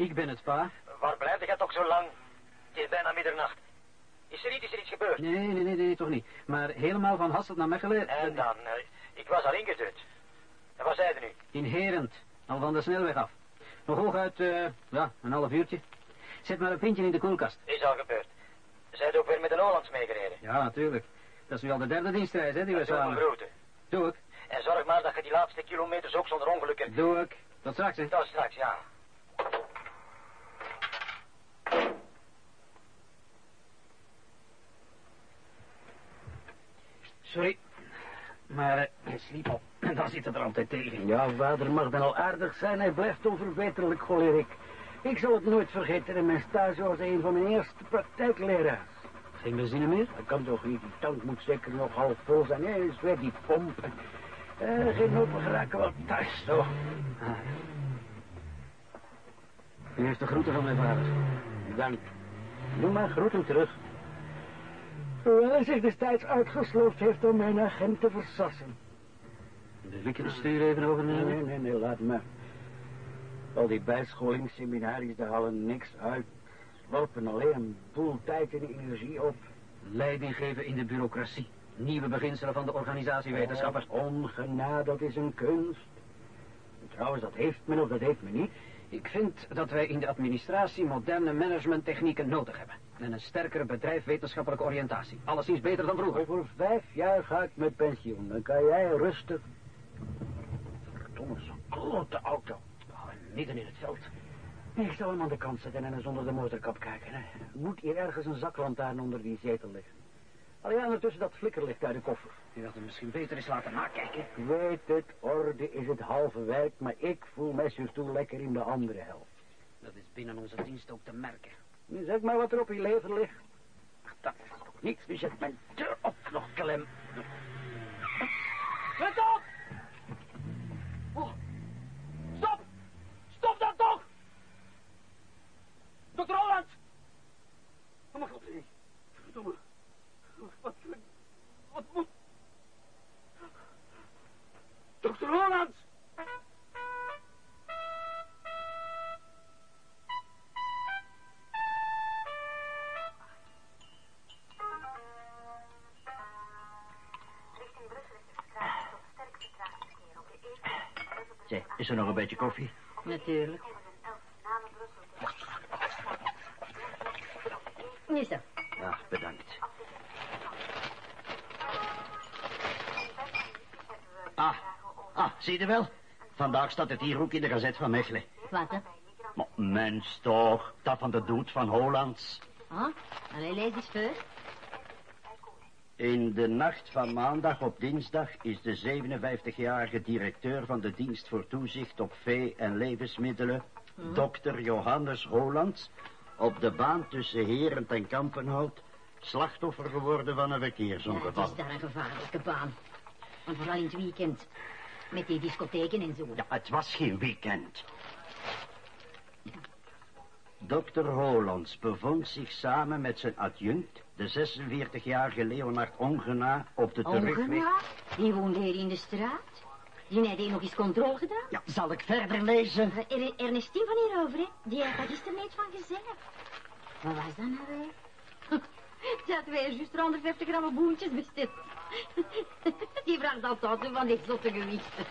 Ik ben het, pa. Waar blijf jij toch zo lang? Het is bijna middernacht. Is er iets, is er iets gebeurd? Nee, nee, nee, nee, toch niet. Maar helemaal van Hasselt naar Mechelen... En dan, eh, ik was al ingezet. En waar zijn er nu? In Herend, al van de snelweg af. Nog hooguit, eh, ja, een half uurtje. Zet maar een pintje in de koelkast. Is al gebeurd. Zij ook weer met een Hollands meegereden. Ja, natuurlijk. Dat is nu al de derde dienstreis, hè, die we Dat doen we samen... groeten. Doe ik. En zorg maar dat je die laatste kilometers ook zonder ongelukken... Doe ik. Tot straks, hè. Tot straks, ja. Maar hij sliep al. Daar zit het er altijd tegen. Ja, vader mag dan al aardig zijn. Hij blijft onverbeterlijk cholerik. Ik zal het nooit vergeten in mijn stage als een van mijn eerste praktijkleraars. Geen benzine meer? Dat kan toch niet. Die tank moet zeker nog half vol zijn. Nee, is weer die pomp. Eh, geen nood, we geraken wel thuis, zo. Ah. U heeft de groeten van mijn vader. Dank. Doe maar groeten terug. Hoewel hij zich destijds uitgesloofd heeft om mijn agent te versassen. Wil ik het stuur even overnemen? nee, nee, nee, laat me. Al die bijscholingsseminaries, daar halen niks uit. Lopen alleen een boel tijd en energie op. Leiding geven in de bureaucratie. Nieuwe beginselen van de organisatiewetenschapper. Oh, Ongenade, dat is een kunst. Trouwens, dat heeft men of dat heeft men niet. Ik vind dat wij in de administratie moderne managementtechnieken nodig hebben. En een sterkere bedrijfwetenschappelijke oriëntatie. Alleszins beter dan vroeger. Over vijf jaar ga ik met pensioen. Dan kan jij rustig... Verdomme, zo'n grote auto. Oh, midden in het veld. Ik zal hem aan de kant zetten en eens onder de motorkap kijken. Hè. Moet hier ergens een zaklantaarn onder die zetel liggen. Al ja, ondertussen dat flikkerlicht uit de koffer. Je had hem misschien beter eens laten nakijken. Ik weet het, orde is het halve werk, maar ik voel mij toe lekker in de andere helft. Dat is binnen onze dienst ook te merken. Zeg maar wat er op je lever ligt. Dat is toch Niets, nu zet mijn deur op nog klem. Let op! Oh. Stop! Stop dat toch! Dokter Holland! Oh mijn god, nee. Verdomme. Wat, wat moet... Dokter Holland! Zeg, is er nog een beetje koffie? Natuurlijk. Niet zo. Ja, bedankt. Ah, ah, zie je wel? Vandaag staat het hier ook in de gazet van Mechelen. Wat, hè? Maar mens toch, dat van de dood van Hollands. Ah, allee, lees eens voor. In de nacht van maandag op dinsdag is de 57-jarige directeur van de dienst voor toezicht op vee- en levensmiddelen, dokter Johannes Hollands, op de baan tussen Herent en Kampenhout, slachtoffer geworden van een Ja, het verkeersongeval. is daar een gevaarlijke baan. En vooral in het weekend. Met die discotheken en zo. Ja, het was geen weekend. Dokter Hollands bevond zich samen met zijn adjunct, de 46-jarige Leonard Ongena, op de terugweg... Ongena? Die woonde hier in de straat. Die heeft hier nog eens controle gedaan. Ja, zal ik verder lezen? Er, Ernestine van hierover, hè? Die heeft daar gisteren net van gezegd. Wat was dat nou weer? Ze had weer juist 150 gram boentjes besteld. Die vraagt altijd van die zotte gewichten.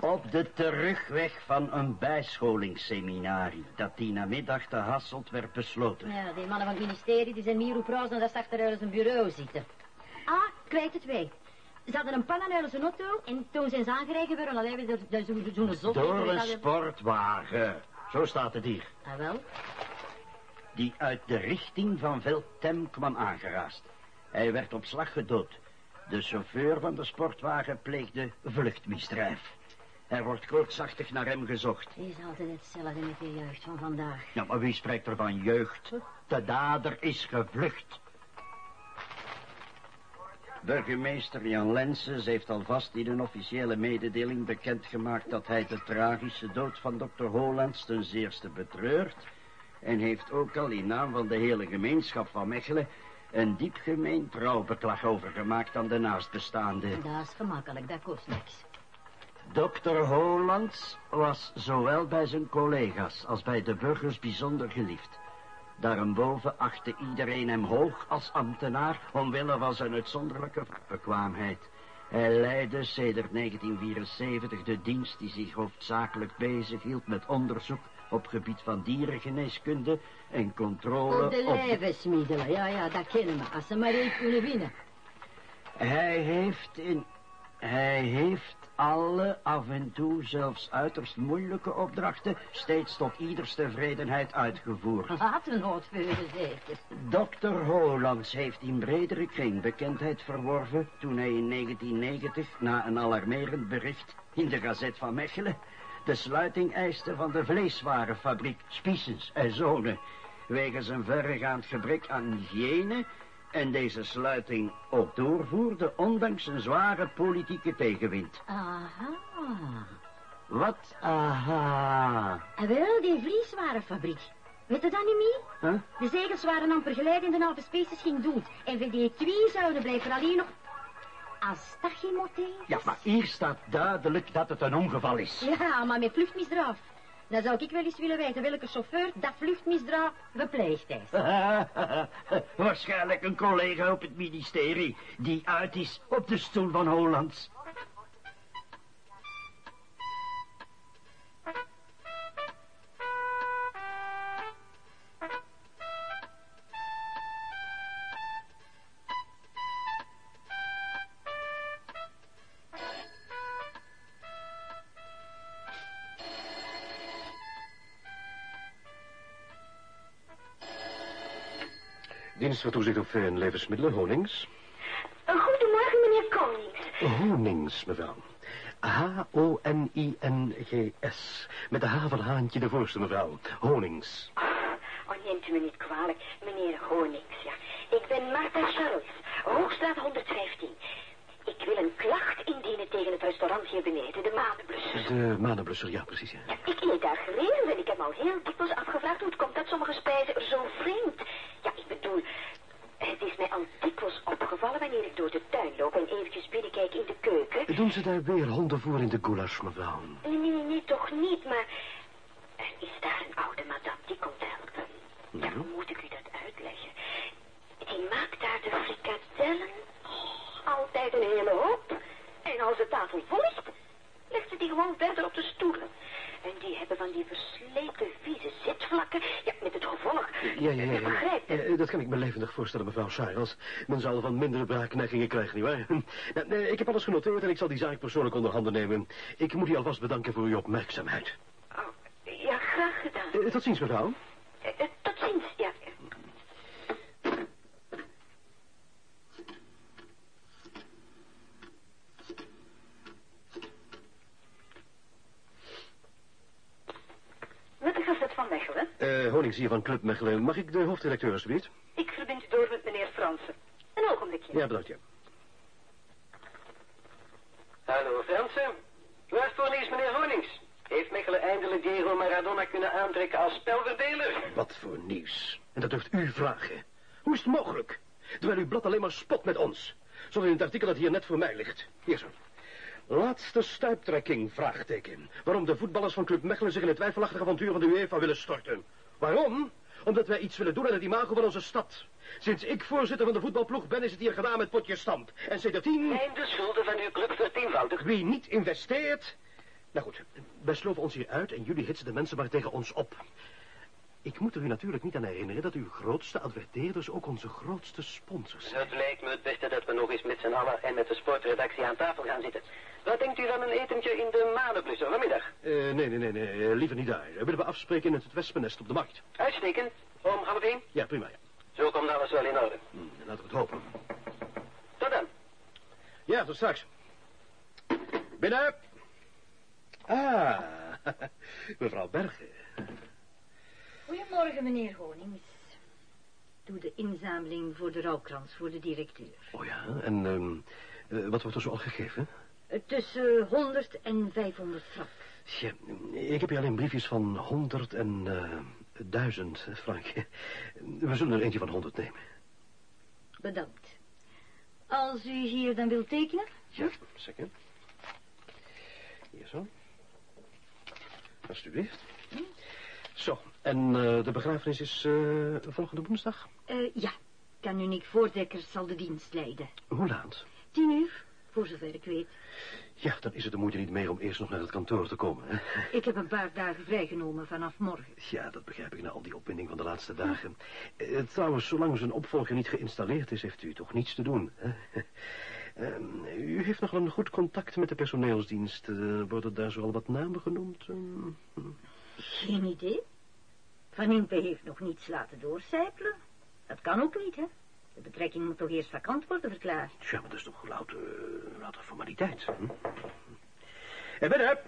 Op de terugweg van een bijscholingsseminarie dat die namiddag te Hasselt werd besloten. Ja, die mannen van het ministerie die zijn meer op roos dan dat ze achter zijn bureau zitten. Ah, ik weet het wel. Ze hadden een pan aan zijn auto en toen zijn ze aangereden werden, dan hebben ze er zo'n zo zot. Door een sportwagen. Zo staat het hier. Ah, wel? Die uit de richting van Veltem kwam aangeraast. Hij werd op slag gedood. De chauffeur van de sportwagen pleegde vluchtmisdrijf. Er wordt kortsachtig naar hem gezocht. Het is altijd hetzelfde met de jeugd van vandaag. Ja, maar wie spreekt er van jeugd? De dader is gevlucht. Burgemeester Jan Lensens heeft alvast in een officiële mededeling bekendgemaakt dat hij de tragische dood van dokter Hollands ten zeerste betreurt en heeft ook al in naam van de hele gemeenschap van Mechelen een diep gemeen trouwbeklag overgemaakt aan de naastbestaande. Dat is gemakkelijk, dat kost niks. Dokter Hollands was zowel bij zijn collega's als bij de burgers bijzonder geliefd. Daarboven achtte iedereen hem hoog als ambtenaar omwille van zijn uitzonderlijke bekwaamheid. Hij leidde sedert 1974 de dienst die zich hoofdzakelijk bezighield met onderzoek op gebied van dierengeneeskunde en controle Op de op... levensmiddelen, ja, ja, dat kennen we. Als ze maar even kunnen winnen. Hij heeft in... Hij heeft alle, af en toe zelfs uiterst moeilijke opdrachten... steeds tot ieders tevredenheid uitgevoerd. Wat een noodveuren zeker. Dr. Hollands heeft in bredere kring bekendheid verworven... toen hij in 1990, na een alarmerend bericht in de Gazet van Mechelen... de sluiting eiste van de vleeswarenfabriek Spiessens en Zonen... wegens een verregaand gebrek aan hygiëne... en deze sluiting ook doorvoerde... ondanks een zware politieke tegenwind. Aha. Wat? Aha. En wel, die vlieswarenfabriek. Weet je dat niet meer? Huh? De zegels waren amper geleid en de halve species ging dood. En voor die twee zouden blijven alleen nog... Is? Ja, maar hier staat duidelijk dat het een ongeval is. Ja, maar met vluchtmisdraaf. Dan zou ik wel eens willen weten welke chauffeur dat vluchtmisdraaf gepleegd heeft. Waarschijnlijk een collega op het ministerie die uit is op de stoel van Hollands. Dienst voor toezicht op en levensmiddelen, Honings. Goedemorgen, meneer Konings. Honings, mevrouw. H-O-N-I-N-G-S. Met de H van Haantje de voorste, mevrouw. Honings. Oh, neemt u me niet kwalijk, meneer Honings, ja. Ik ben Martha Charles, Hoogstraat 115. Ik wil een klacht indienen tegen het restaurant hier beneden, de Maanblusser. De manenblusser, ja, precies. Ja. Ja, ik eet daar geregeld en ik heb me al heel dikwijls afgevraagd hoe het komt dat sommige spijzen er zo vreemd. Ja, ik bedoel, het is mij al dikwijls opgevallen wanneer ik door de tuin loop en eventjes binnenkijk in de keuken. Doen ze daar weer hondenvoer in de goulash, mevrouw? Nee, nee, nee, toch niet, maar er is daar een oude madame die komt helpen. Ja, hoe moet ik u dat uitleggen? Die maakt daar de frikadellen. Altijd een hele hoop. En als de tafel vol ligt, legt ze die gewoon verder op de stoelen. En die hebben van die versleten, vieze zitvlakken. Ja, met het gevolg. Ja, ja, ja. Het. Eh, dat kan ik me levendig voorstellen, mevrouw Charles. Men zal van mindere braakneigingen krijgen, nietwaar? Nou, ik heb alles genoteerd en ik zal die zaak persoonlijk onder handen nemen. Ik moet u alvast bedanken voor uw opmerkzaamheid. Oh, ja, graag gedaan. Eh, tot ziens, mevrouw. Eh, eh, tot ziens, ja. Met de Gazet van Eh, Honings hier van Club Mechelen. Mag ik de hoofddirecteur alsjeblieft? Ik verbind u door met meneer Fransen. Een ogenblikje. Ja, bedankt, ja. Hallo Fransen. Waar voor nieuws meneer Honings? Heeft Mechelen eindelijk Diego Maradona kunnen aantrekken als spelverdeler? Wat voor nieuws. En dat durft u vragen. Hoe is het mogelijk? Terwijl uw blad alleen maar spot met ons. Zoals in het artikel dat hier net voor mij ligt. Hier zo. Laatste stuiptrekking, vraagteken. Waarom de voetballers van Club Mechelen zich in het twijfelachtige avontuur van de UEFA willen storten. Waarom? Omdat wij iets willen doen aan het imago van onze stad. Sinds ik voorzitter van de voetbalploeg ben, is het hier gedaan met potje stamp. En sindsdien, En de schulden van uw club vertienvoudigd. wie niet investeert... Nou goed, wij sloven ons hier uit en jullie hitsen de mensen maar tegen ons op. Ik moet er u natuurlijk niet aan herinneren dat uw grootste adverteerders ook onze grootste sponsors zijn. Het lijkt me het beste dat we nog eens met z'n allen en met de sportredactie aan tafel gaan zitten. Wat denkt u van een etentje in de manenblusser vanmiddag? Eh, nee, nee, nee, nee, eh, liever niet daar. Eh, willen we afspreken in het Wespennest op de markt? Uitstekend. Om half één? Ja, prima, ja. Zo komt alles wel in orde. Hm, laten we het hopen. Tot dan. Ja, tot straks. Binnen. Ah, mevrouw Bergen. Goedemorgen, meneer Honings. Doe de inzameling voor de rouwkrans voor de directeur. Oh ja, en ehm, eh, wat wordt er zo al gegeven? Eh, Tussen 100 en 500 frank. Tja, ik heb hier alleen briefjes van 100 en eh 1000 frank. We zullen er eentje van 100 nemen. Bedankt. Als u hier dan wilt tekenen? Ja, zeker. Hier zo. Alsjeblieft. Zo, en eh, de begrafenis is eh, volgende woensdag? Eh, ja, kanuniek Voordekker zal de dienst leiden. Hoe laat? Tien uur, voor zover ik weet. Ja, dan is het de moeite niet meer om eerst nog naar het kantoor te komen. Hè? Ik heb een paar dagen vrijgenomen vanaf morgen. Ja, dat begrijp ik na al die opwinding van de laatste dagen. Eh, trouwens, zolang zijn opvolger niet geïnstalleerd is, heeft u toch niets te doen. Hè? Ehm, u heeft nog wel een goed contact met de personeelsdienst. Eh, worden daar zoal wat namen genoemd? Ehm, Geen idee. Van Impe heeft nog niets laten doorcijpelen. Dat kan ook niet, hè? De betrekking moet toch eerst vakant worden verklaard. Tja, maar dat is toch louter, uh, louter formaliteit. Hm? En binnen.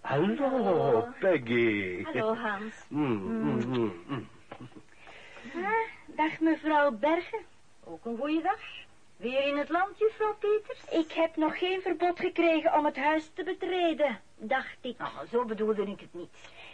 Hallo, Hallo. Peggy. Hallo, Hans. Mm, mm, mm, mm. Dag mevrouw Bergen. Ook een goeie dag. Weer in het land, juffrouw Peters? Ik heb nog geen verbod gekregen om het huis te betreden, dacht ik. Nou, zo bedoelde ik het niet.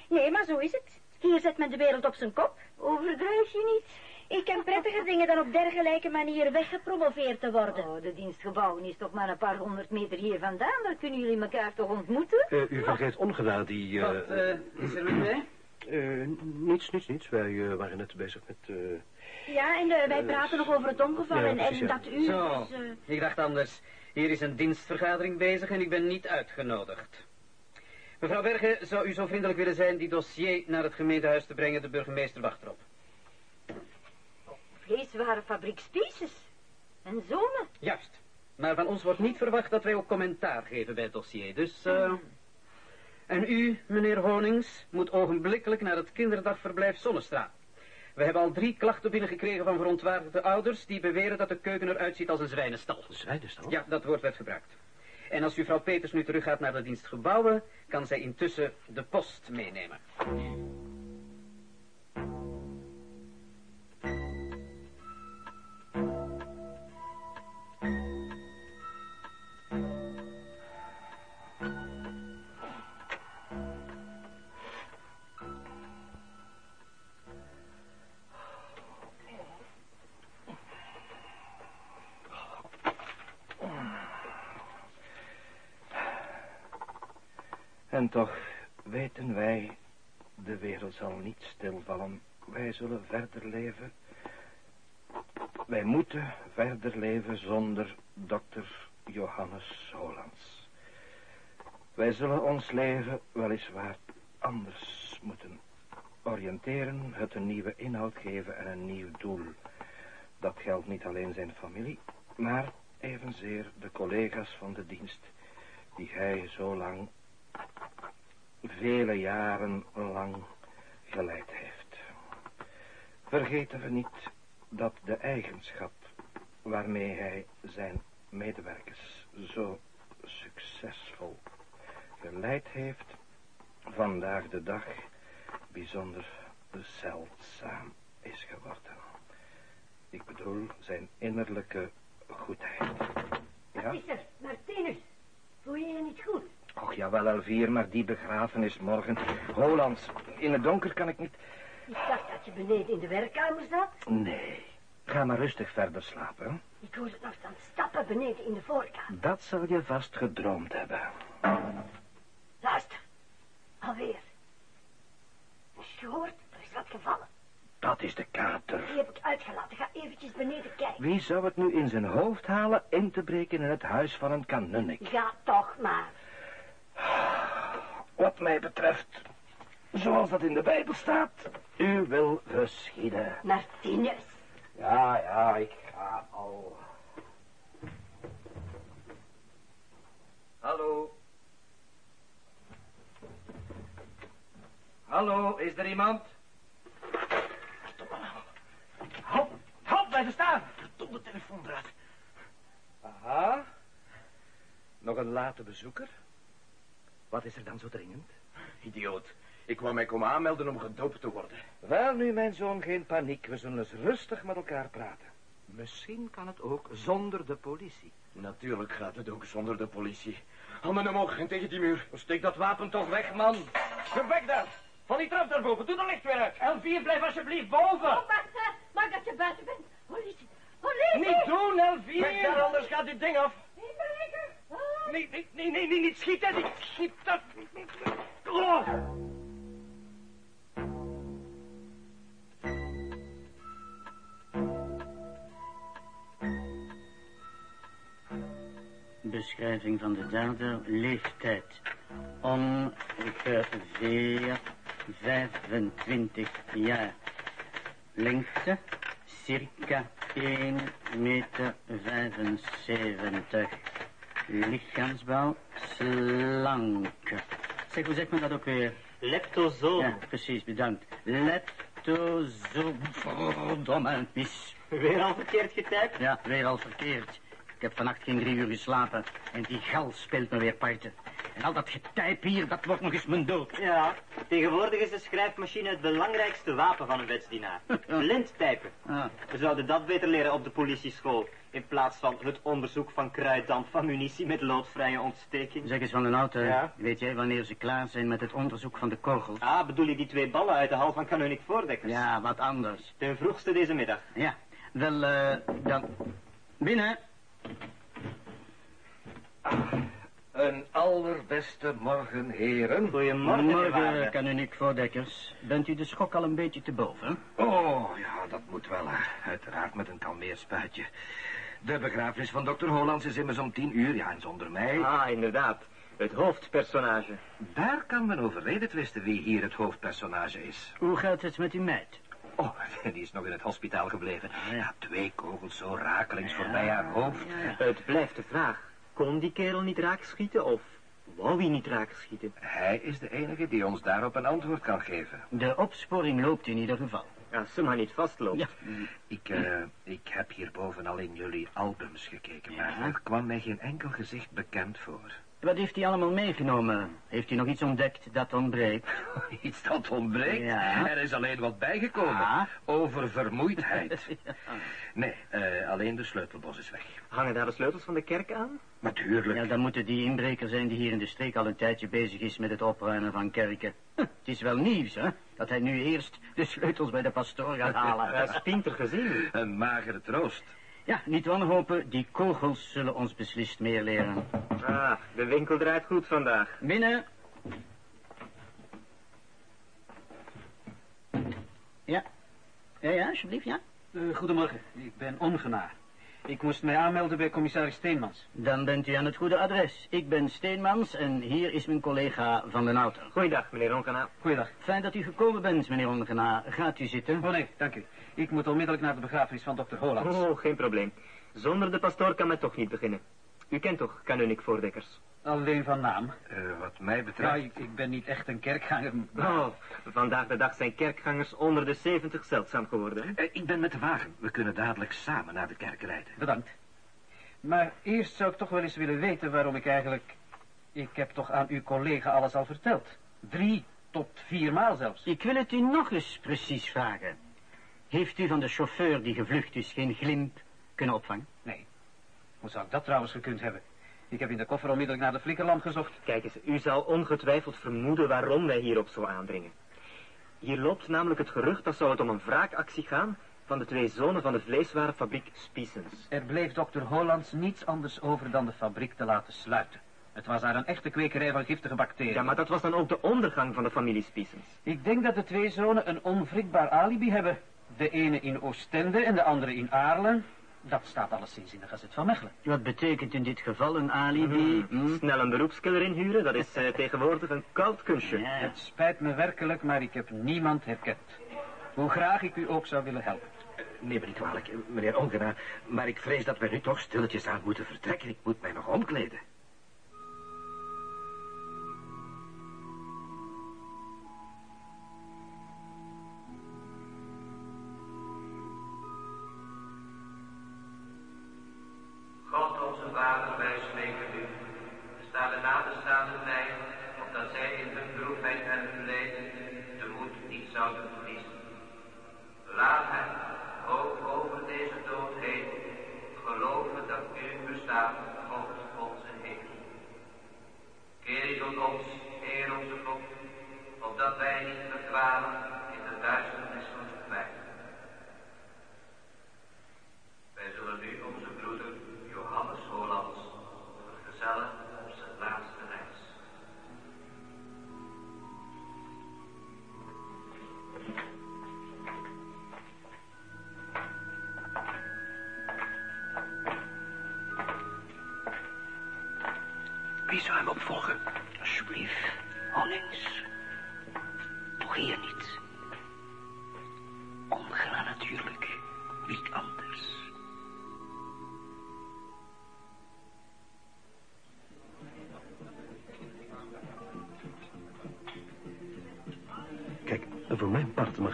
Nee, maar zo is het. Hier zet men de wereld op zijn kop. Overdrijf je niet? Ik ken prettiger dingen dan op dergelijke manier weggepromoveerd te worden. Oh, de dienstgebouw is toch maar een paar honderd meter hier vandaan. Daar kunnen jullie elkaar toch ontmoeten? Eh, u vergeet ongedaan die... eh, Wat eh, is er met mij? eh, niets, niets, niets. Wij waren net bezig met... eh, Ja, en wij praten nog over het ongeval ja, en, precies, en ja. dat u... Zo, dus, eh, ik dacht anders. Hier is een dienstvergadering bezig en ik ben niet uitgenodigd. Mevrouw Bergen, zou u zo vriendelijk willen zijn die dossier naar het gemeentehuis te brengen? De burgemeester wacht erop. Vleeswaren fabriek Species. En zonen. Juist. Maar van ons wordt niet verwacht dat wij ook commentaar geven bij het dossier. Dus, eh... En u, meneer Honings, moet ogenblikkelijk naar het kinderdagverblijf Zonnestraat. We hebben al drie klachten binnengekregen van verontwaardigde ouders... die beweren dat de keuken eruit ziet als een zwijnenstal. Zwijnenstal? Ja, dat woord werd gebruikt. En als juffrouw Peters nu teruggaat naar de dienstgebouwen... kan zij intussen de post meenemen. En toch weten wij, de wereld zal niet stilvallen. Wij zullen verder leven. Wij moeten verder leven zonder dokter Johannes Hollands. Wij zullen ons leven weliswaar anders moeten oriënteren, het een nieuwe inhoud geven en een nieuw doel. Dat geldt niet alleen zijn familie, maar evenzeer de collega's van de dienst die hij zo lang vele jaren lang geleid heeft. Vergeten we niet dat de eigenschap waarmee hij zijn medewerkers zo succesvol geleid heeft, vandaag de dag bijzonder zeldzaam is geworden. Ik bedoel zijn innerlijke goedheid. Ja? Is er, Martinus? Voel je je niet goed? Och, jawel, Elvier, maar die begrafenis morgen. Hollands, in het donker kan ik niet... Ik dacht dat je beneden in de werkkamer zat. Nee, ga maar rustig verder slapen. Ik hoorde nog staan stappen beneden in de voorkamer. Dat zal je vast gedroomd hebben. Luister, alweer. Heb je gehoord? Er is wat gevallen. Dat is de kater. Die heb ik uitgelaten. Ga eventjes beneden kijken. Wie zou het nu in zijn hoofd halen in te breken in het huis van een kanunnik? Ga toch maar. Wat mij betreft, zoals dat in de Bijbel staat, u wil geschieden. Martinus. Ja, ja, ik ga al. Hallo. Hallo, is er iemand? Halt, halt, blijven staan. Verdomde telefoondraad. Aha. Nog een late bezoeker? Wat is er dan zo dringend? Idioot. Ik kwam mij komen aanmelden om gedoopt te worden. Wel nu, mijn zoon, geen paniek. We zullen eens rustig met elkaar praten. Misschien kan het ook zonder de politie. Natuurlijk gaat het ook zonder de politie. Handen omhoog en tegen die muur. Steek dat wapen toch weg, man. Kom weg daar. Van die trap daarboven. Doe de licht weer uit. L4, blijf alsjeblieft boven. Oh, maar, eh, maak dat je buiten bent. Politie. Politie. Niet doen, Weg daar, anders gaat dit ding af. Nee, nee, nee, nee, nee, niet schieten, niet schieten. Oh. Beschrijving van de dader, leeftijd. Ongeveer 25 jaar. Lengte, circa 1 meter 75. Lichaamsbouw, slank. Zeg, hoe zegt men dat ook weer? Leptozoom. Ja, precies, bedankt. Leptozoom. Verdomme, mis. Weer al verkeerd getypt? Ja, weer al verkeerd. Ik heb vannacht geen drie uur geslapen en die gal speelt me weer parten. En al dat getyp hier, dat wordt nog eens mijn dood. Ja, tegenwoordig is de schrijfmachine het belangrijkste wapen van een wetsdienaar. Blind typen. Ah. We zouden dat beter leren op de politieschool. In plaats van het onderzoek van kruiddamp van munitie met loodvrije ontsteking. Zeg eens van een auto, Ja? weet jij wanneer ze klaar zijn met het onderzoek van de kogels? Ah, bedoel je die twee ballen uit de hal van Kanonik Voordekkers? Ja, wat anders. Ten vroegste deze middag. Ja, wel, eh, dan... Binnen. Een allerbeste morgen, heren. Goedemorgen, Morgen, waarde. kanuniek Voordekkers. Bent u de schok al een beetje te boven? Oh, ja, dat moet wel. hè. Uiteraard met een kalmeerspuitje. De begrafenis van dokter Hollands is immers om tien uur, ja, en zonder mij. Ah, inderdaad. Het hoofdpersonage. Daar kan men over reden twisten wie hier het hoofdpersonage is. Hoe gaat het met uw meid? Oh, die is nog in het hospitaal gebleven. Ja, twee kogels zo rakelings voorbij haar hoofd. Het blijft de vraag. Kon die kerel niet raak schieten of wou hij niet raak schieten? Hij is de enige die ons daarop een antwoord kan geven. De opsporing loopt in ieder geval. Als ze maar niet vastloopt. Ja. Ik, eh, ik heb hierboven al in jullie albums gekeken, maar Ja. er kwam mij geen enkel gezicht bekend voor. Wat heeft hij allemaal meegenomen? Heeft hij nog iets ontdekt dat ontbreekt? Iets dat ontbreekt. Ja. Er is alleen wat bijgekomen. Ah. Over vermoeidheid. Nee, eh, alleen de sleutelbos is weg. Hangen daar de sleutels van de kerk aan? Natuurlijk. Ja, dan moet het die inbreker zijn die hier in de streek al een tijdje bezig is met het opruimen van kerken. Het is wel nieuws, hè? Dat hij nu eerst de sleutels bij de pastoor gaat halen. Dat is pinter gezien. Een magere troost. Ja, niet wanhopen, die kogels zullen ons beslist meer leren. Ah, de winkel draait goed vandaag. Binnen. Ja. Ja, ja, alsjeblieft, ja. Eh, goedemorgen, ik ben ongenaar. Ik moest mij aanmelden bij commissaris Steenmans. Dan bent u aan het goede adres. Ik ben Steenmans en hier is mijn collega van den Auto. Goeiedag, meneer Onkena. Goeiedag. Fijn dat u gekomen bent, meneer Ongena. Gaat u zitten? Oh nee, dank u. Ik moet onmiddellijk naar de begrafenis van dokter Hollands. Oh, geen probleem. Zonder de pastoor kan men toch niet beginnen. U kent toch Kanonik Voordekkers? Alleen van naam. Eh, wat mij Ja, betreft... ik, ik ben niet echt een kerkganger. Oh, vandaag de dag zijn kerkgangers onder de 70 zeldzaam geworden. Eh, ik ben met de wagen. We kunnen dadelijk samen naar de kerk rijden. Bedankt. Maar eerst zou ik toch wel eens willen weten waarom ik eigenlijk... Ik heb toch aan uw collega alles al verteld. Drie tot vier maal zelfs. Ik wil het u nog eens precies vragen. Heeft u van de chauffeur die gevlucht is geen glimp kunnen opvangen? Nee. Hoe zou ik dat trouwens gekund hebben? Ik heb in de koffer onmiddellijk naar de flikkerlamp gezocht. Kijk eens, u zou ongetwijfeld vermoeden waarom wij hierop zo aandringen. Hier loopt namelijk het gerucht dat zou het om een wraakactie gaan van de twee zonen van de vleeswarenfabriek Spiesens. Er bleef dokter Hollands niets anders over dan de fabriek te laten sluiten. Het was daar een echte kwekerij van giftige bacteriën. Ja, maar dat was dan ook de ondergang van de familie Spiesens. Ik denk dat de twee zonen een onwrikbaar alibi hebben. De ene in Oostende en de andere in Aarlen. Dat staat alleszins in de Gazet van Mechelen. Wat betekent in dit geval een alibi? hm? Snel een beroepskiller inhuren, dat is eh, tegenwoordig een koud kunstje. Ja, Het spijt me werkelijk, maar ik heb niemand herkend. Hoe graag ik u ook zou willen helpen. Neem me niet kwalijk, eh, meneer Ongena, maar ik vrees dat we nu toch stilletjes aan moeten vertrekken. Ik moet mij nog omkleden.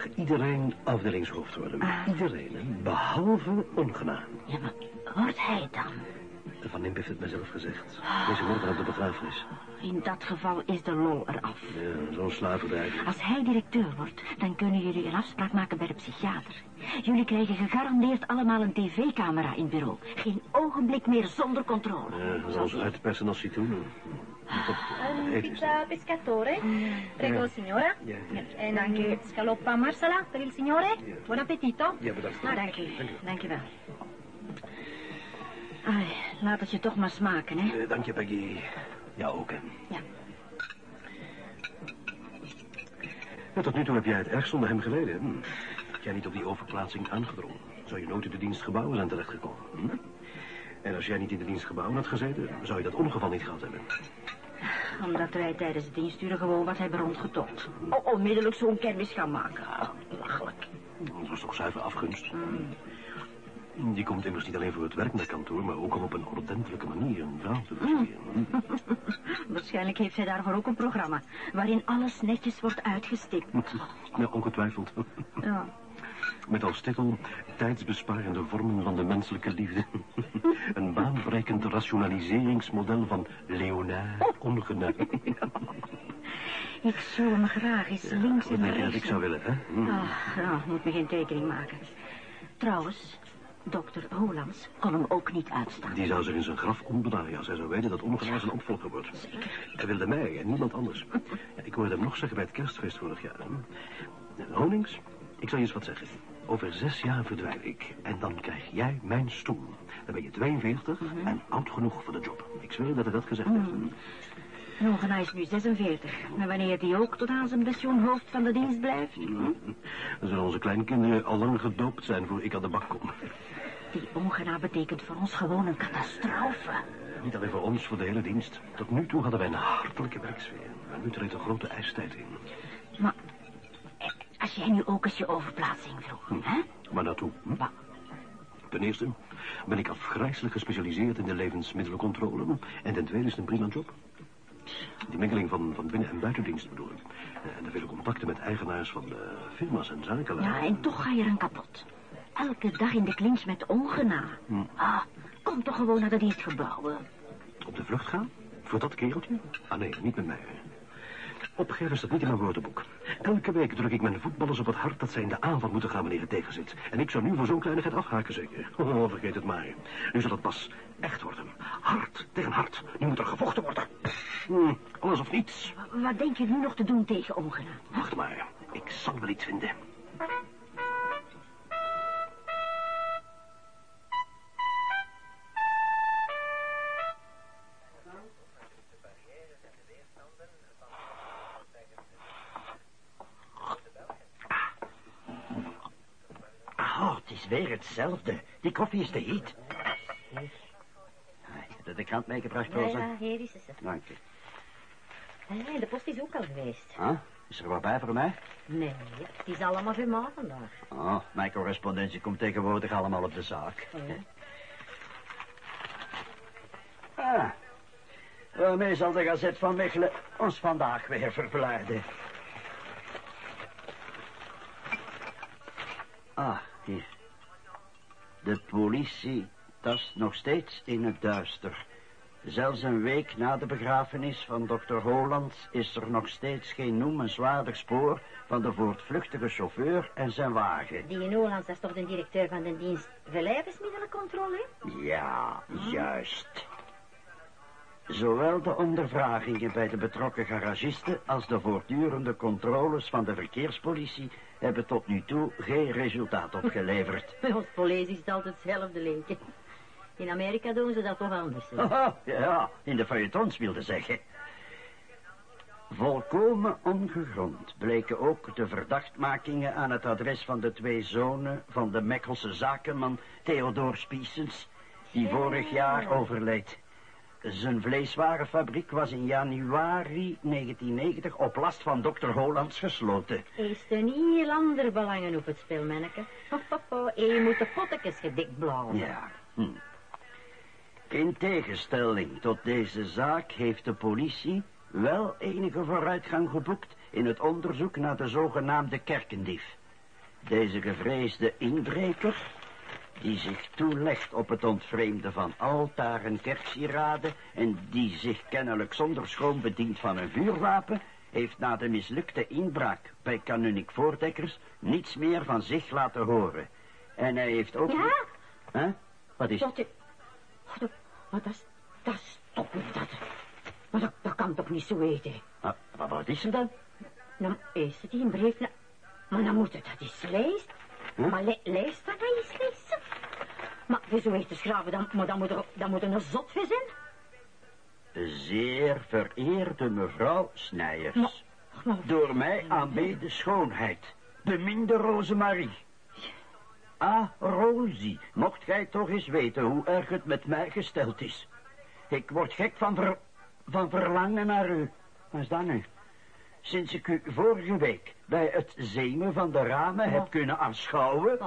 Mag iedereen afdelingshoofd worden. Iedereen, hè, behalve Ongena. Ja, maar wordt hij dan? Van Imp heeft het mezelf gezegd. Deze morgen op de begrafenis. In dat geval is de lol eraf. Ja, zo'n slavernij. Als hij directeur wordt, dan kunnen jullie een afspraak maken bij de psychiater. Jullie krijgen gegarandeerd allemaal een tv-camera in het bureau. Geen ogenblik meer zonder controle. Ja, zoals uitpersen als Eens. pizza pescatore. Prego, signora. En anche scaloppa marsala per il signore. Buon appetito. Ja, bedankt. Nou, dank u. Dank u wel. Ai, laat het je toch maar smaken, hè. Eh, dank je, Peggy. Ja, ook, hè. Ja. Ja, tot nu toe heb jij het ergst onder hem geleden. Hm. Had jij niet op die overplaatsing aangedrongen, zou je nooit in de dienstgebouwen zijn terechtgekomen. Hm? En als jij niet in de dienstgebouwen had gezeten, zou je dat ongeval niet gehad hebben. Omdat wij tijdens het diensturen gewoon wat hebben rondgetopt. O, onmiddellijk zo'n kennis gaan maken. Belachelijk. Dat was toch zuiver afgunst. Die komt immers niet alleen voor het werk naar kantoor, maar ook om op een ordentelijke manier een vrouw te versieren. Waarschijnlijk heeft zij daarvoor ook een programma... waarin alles netjes wordt uitgestipt. Ja, ongetwijfeld. Ja. Met als titel Tijdsbesparende vormen van de menselijke liefde. Een baanbrekend rationaliseringsmodel van Leonard Ongena. Ik zou hem graag eens links Wat en je dat rechts... ik zou willen, hè? Hm. Ja, moet me geen tekening maken. Trouwens, dokter Hollands kon hem ook niet uitstaan. Die zou zich in zijn graf omdraaien als hij zou weten dat Ongena zijn opvolger wordt. Hij wilde mij en niemand anders. Ja, ik hoorde hem nog zeggen bij het kerstfeest vorig jaar. hè. Honings, ik zal je eens wat zeggen. Over zes jaar verdwijn ik. En dan krijg jij mijn stoel. Dan ben je 42 en oud genoeg voor de job. Ik zweer dat hij dat gezegd heeft. Nogena is nu 46. En wanneer die ook tot aan zijn pensioen hoofd van de dienst blijft... hm? Dan zullen onze kleinkinderen al lang gedoopt zijn voor ik aan de bak kom. Die ongena betekent voor ons gewoon een catastrofe. Niet alleen voor ons, voor de hele dienst. Tot nu toe hadden wij een hartelijke werksfeer. Maar nu treedt een grote ijstijd in. Maar als jij nu ook eens je overplaatsing vroeg, hè? Maar naartoe? Hm? Ten eerste ben ik afgrijselijk gespecialiseerd in de levensmiddelencontrole. En ten tweede is het een prima job. Die mengeling van, van binnen- en buitendienst bedoel ik. En de vele contacten met eigenaars van de firma's en zakenlui. Ja, en toch ga je eraan kapot. Elke dag in de clinch met ongena. Hm. Ah, kom toch gewoon naar de dienstgebouwen. Op de vlucht gaan? Voor dat kereltje? Ah nee, niet met mij. Opgeven staat niet in mijn woordenboek. Elke week druk ik mijn voetballers op het hart dat zij in de aanval moeten gaan wanneer het tegen zit. En ik zou nu voor zo'n kleinigheid afhaken zeker. Oh, vergeet het maar. Nu zal het pas echt worden. Hart tegen hart. Nu moet er gevochten worden. Hm, alles of niets. Wat denk je nu nog te doen tegen ongena? Wacht maar. Ik zal wel iets vinden. Is weer hetzelfde. Die koffie is te heet. Heb je de krant meegebracht, Rosa? ja, hier is ze. Dank je. Nee, de post is ook al geweest. Ah, is er wat bij voor mij? Nee, het is allemaal voor mij vandaag. Oh, mijn correspondentie komt tegenwoordig allemaal op de zaak. Ah, waarmee zal de Gazet van Mechelen ons vandaag weer verblijden? Ah, hier. De politie tast nog steeds in het duister. Zelfs een week na de begrafenis van dokter Holland is er nog steeds geen noemenswaardig spoor van de voortvluchtige chauffeur en zijn wagen. Die in Hollands, dat is toch de directeur van de dienst verlijvensmiddelencontrole? Ja, juist. Zowel de ondervragingen bij de betrokken garagisten als de voortdurende controles van de verkeerspolitie hebben tot nu toe geen resultaat opgeleverd. Bij ons politie is het altijd hetzelfde leken. In Amerika doen ze dat toch anders. ja, in de feuilletons wilde zeggen. Volkomen ongegrond bleken ook de verdachtmakingen aan het adres van de twee zonen van de Mekkelse zakenman Theodor Spiesens, die vorig jaar overleed. Zijn vleeswarenfabriek was in januari 1990 op last van dokter Hollands gesloten. Is er niet heel andere belangen op het spel, manneke? Ho, ho, ho, je moet de pottekens gedikt blauwen. Ja. Hm. In tegenstelling tot deze zaak heeft de politie wel enige vooruitgang geboekt in het onderzoek naar de zogenaamde kerkendief. Deze gevreesde inbreker, die zich toelegt op het ontvreemden van altaren, kerksieraden en die zich kennelijk zonder schoon bedient van een vuurwapen, heeft na de mislukte inbraak bij kanunik Voordekkers niets meer van zich laten horen. En hij heeft ook... Ja? Hè? Wat is Dat, dat, maar dat, is- dat is toch niet dat. Maar dat, dat kan toch niet zo weten? Ah, maar wat is er dan? Dan is het een brief. Maar dan moet het dat eens lezen. Huh? Maar le lees dat eens lezen. Maar voor zo te schraven, dan, maar dan moet er, dan moet er een zot voor zijn. Zeer vereerde mevrouw Snijers. Maar- maar- Door mij aanbeden schoonheid. Beminde Rosemarie. Ah, Rosie, mocht gij toch eens weten hoe erg het met mij gesteld is. Ik word gek van, ver, van verlangen naar u. Wat is dat nu? Sinds ik u vorige week bij het zemen van de ramen heb kunnen aanschouwen...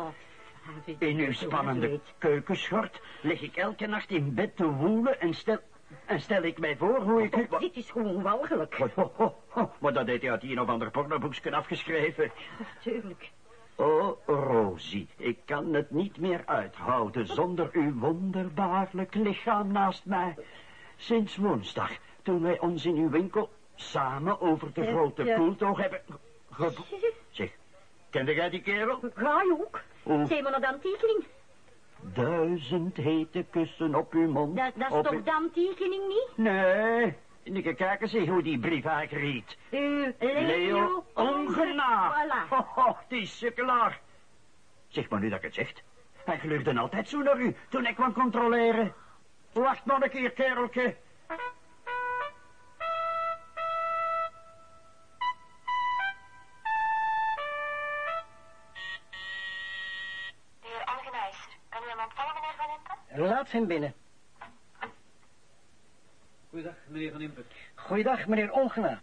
in uw spannende keukenschort lig ik elke nacht in bed te woelen en stel, en stel ik mij voor hoe ik u... Dit is gewoon walgelijk. Ho, ho, Maar dat heeft hij uit een of ander pornoboekje afgeschreven. Tuurlijk. Oh, Rosie, ik kan het niet meer uithouden zonder uw wonderbaarlijk lichaam naast mij. Sinds woensdag, toen wij ons in uw winkel samen over de grote poeltoog hebben Zeg, kende jij die kerel? Ga je ook? Hoe? Zijn we naar de antiekening? Duizend hete kussen op uw mond. Dat, dat is toch uw- antiekening niet? Nee, ik kijk eens hoe die brief aangeriet. U, Leo, Leo Ongenaam. Voilà. Ho, ho, die sukkelaar. Zeg maar nu dat ik het zeg. Hij gluurde altijd zo naar u toen ik kwam controleren. Wacht nog een keer, kereltje. Laat hem binnen. Goeiedag, meneer Van Impe. Goeiedag, meneer Ongena.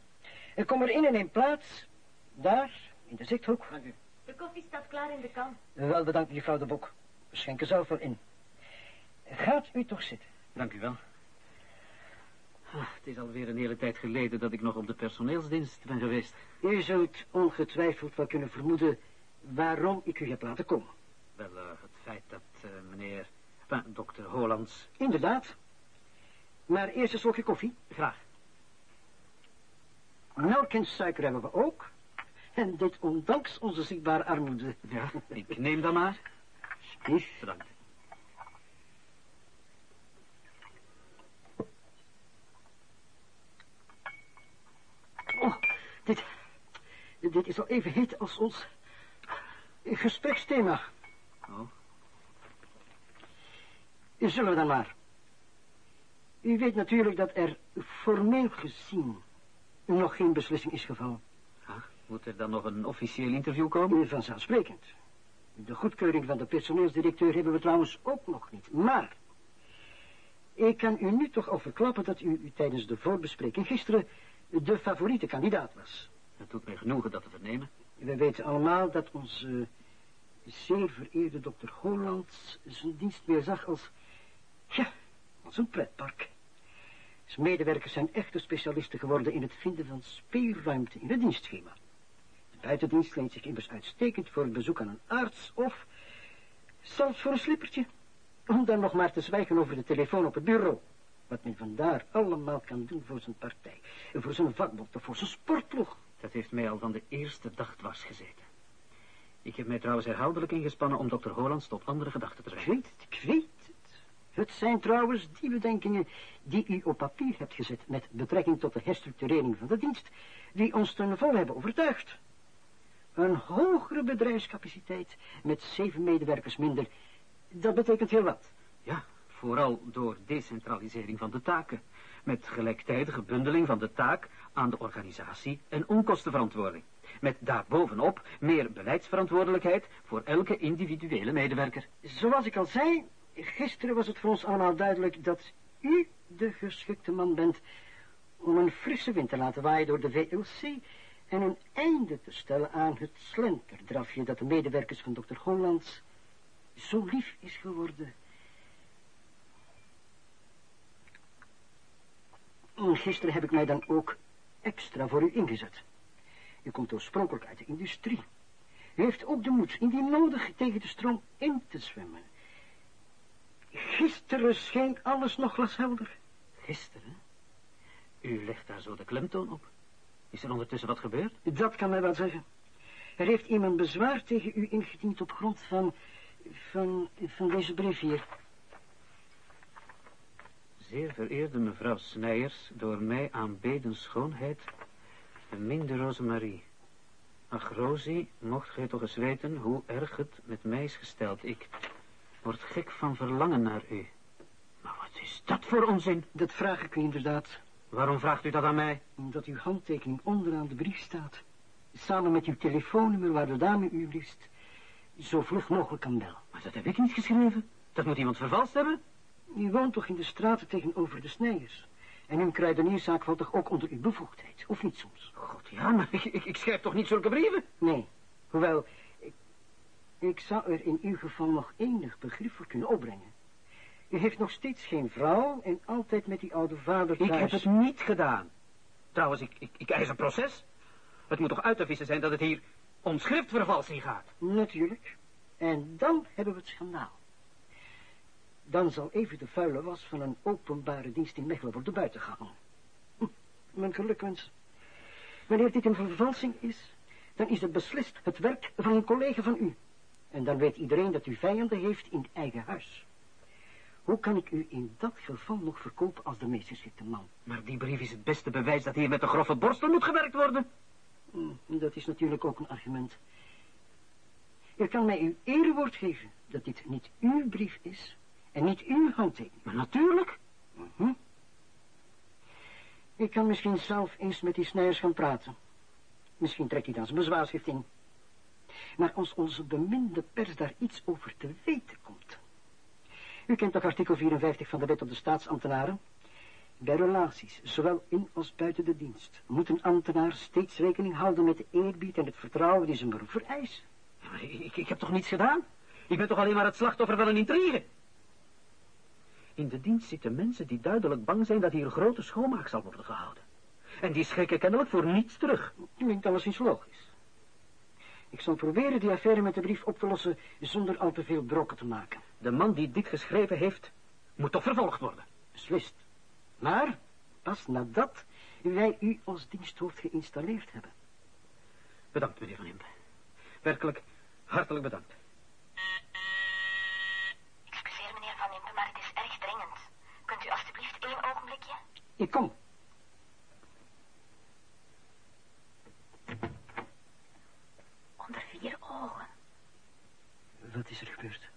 Ik kom erin en neem plaats. Daar, in de zichthoek. Dank u. De koffie staat klaar in de kan. Wel bedankt, mevrouw de Bok. We schenken zelf wel in. Gaat u toch zitten. Dank u wel. Ah, het is alweer een hele tijd geleden dat ik nog op de personeelsdienst ben geweest. U zult ongetwijfeld wel kunnen vermoeden waarom ik u heb laten komen. Wel, eh, het feit dat eh, meneer... enfin, dokter Hollands... Inderdaad. Maar eerst een slokje koffie. Graag. Melk en suiker hebben we ook. En dit ondanks onze zichtbare armoede. Ja, ik neem dan maar. Alsjeblieft. Bedankt. Oh, dit, dit is al even heet als ons gespreksthema. Oh. Zullen we dan maar. U weet natuurlijk dat er formeel gezien nog geen beslissing is gevallen. Ah, moet er dan nog een officieel interview komen? Vanzelfsprekend. De goedkeuring van de personeelsdirecteur hebben we trouwens ook nog niet. Maar ik kan u nu toch al verklappen dat u, u tijdens de voorbespreking gisteren de favoriete kandidaat was. Het doet mij genoegen dat te vernemen. We weten allemaal dat onze zeer vereerde dokter Holland zijn dienst meer zag als, ja, als een pretpark. Zijn medewerkers zijn echte specialisten geworden in het vinden van speelruimte in het dienstschema. De buitendienst leent zich immers uitstekend voor het bezoek aan een arts of zelfs voor een slippertje. Om dan nog maar te zwijgen over de telefoon op het bureau. Wat men vandaar allemaal kan doen voor zijn partij. En voor zijn vakbond of voor zijn sportploeg. Dat heeft mij al van de eerste dag dwars gezeten. Ik heb mij trouwens herhaaldelijk ingespannen om dokter Hollands tot andere gedachten te Ik brengen. weet het, ik weet het. Zijn trouwens die bedenkingen die u op papier hebt gezet met betrekking tot de herstructurering van de dienst, die ons ten volle hebben overtuigd. Een hogere bedrijfscapaciteit met zeven medewerkers minder, dat betekent heel wat. Ja, vooral door decentralisering van de taken. Met gelijktijdige bundeling van de taak aan de organisatie en onkostenverantwoording. Met daarbovenop meer beleidsverantwoordelijkheid voor elke individuele medewerker. Zoals ik al zei, gisteren was het voor ons allemaal duidelijk dat u de geschikte man bent om een frisse wind te laten waaien door de VLC en een einde te stellen aan het slenterdrafje dat de medewerkers van dokter Hollands zo lief is geworden. Gisteren heb ik mij dan ook extra voor u ingezet. U komt oorspronkelijk uit de industrie. U heeft ook de moed, indien nodig, tegen de stroom in te zwemmen. Gisteren scheen alles nog glashelder. Gisteren? U legt daar zo de klemtoon op. Is er ondertussen wat gebeurd? Dat kan mij wel zeggen. Er heeft iemand bezwaar tegen u ingediend op grond van... van, van deze brief hier. Zeer vereerde mevrouw Snijers, door mij aanbeden schoonheid, beminde Rosemarie. Ach, Rosie, mocht gij toch eens weten hoe erg het met mij is gesteld. Ik word gek van verlangen naar u. Maar wat is dat voor onzin? Dat vraag ik u inderdaad. Waarom vraagt u dat aan mij? Omdat uw handtekening onderaan de brief staat. Samen met uw telefoonnummer waar de dame u liefst zo vlug mogelijk kan bellen. Maar dat heb ik niet geschreven. Dat moet iemand vervalst hebben. U woont toch in de straten tegenover de Snijers? En uw kruidenierszaak valt toch ook onder uw bevoegdheid, of niet soms? God, ja, maar ik, ik, ik schrijf toch niet zulke brieven? Nee, hoewel, ik, zou er in uw geval nog enig begrip voor kunnen opbrengen. U heeft nog steeds geen vrouw en altijd met die oude vader thuis. Ik heb het niet gedaan. Trouwens, ik, ik, ik eis een proces. Het moet toch uit te vissen zijn dat het hier om schriftvervalsing gaat? Natuurlijk. En dan hebben we het schandaal. Dan zal even de vuile was van een openbare dienst in Mechelen worden buitengehangen. Hm, mijn gelukwens. Wanneer dit een vervalsing is, dan is het beslist het werk van een collega van u. En dan weet iedereen dat u vijanden heeft in eigen huis. Hoe kan ik u in dat geval nog verkopen als de meest geschikte man? Maar die brief is het beste bewijs dat hier met de grove borstel moet gewerkt worden. Hm, dat is natuurlijk ook een argument. U kan mij uw erewoord geven dat dit niet uw brief is en niet uw handtekening. Maar natuurlijk. Ik kan misschien zelf eens met die snijers gaan praten. Misschien trekt hij dan zijn bezwaarschrift in. Maar als onze beminde pers daar iets over te weten komt. U kent toch artikel 54 van de wet op de staatsambtenaren? Bij relaties, zowel in als buiten de dienst, moet een ambtenaar steeds rekening houden met de eerbied en het vertrouwen die zijn beroep vereist. Ik, ik heb toch niets gedaan? Ik ben toch alleen maar het slachtoffer van een intrige? In de dienst zitten mensen die duidelijk bang zijn dat hier grote schoonmaak zal worden gehouden. En die schrikken kennelijk voor niets terug. Klinkt alleszins logisch. Ik zal proberen die affaire met de brief op te lossen zonder al te veel brokken te maken. De man die dit geschreven heeft, moet toch vervolgd worden? Beslist. Maar pas nadat wij u als diensthoofd geïnstalleerd hebben. Bedankt, meneer Van Impe. Werkelijk hartelijk bedankt. Excuseer, meneer Van Impe, maar het is erg dringend. Kunt u alstublieft één ogenblikje? Ik kom. Onder vier ogen. Wat is er gebeurd?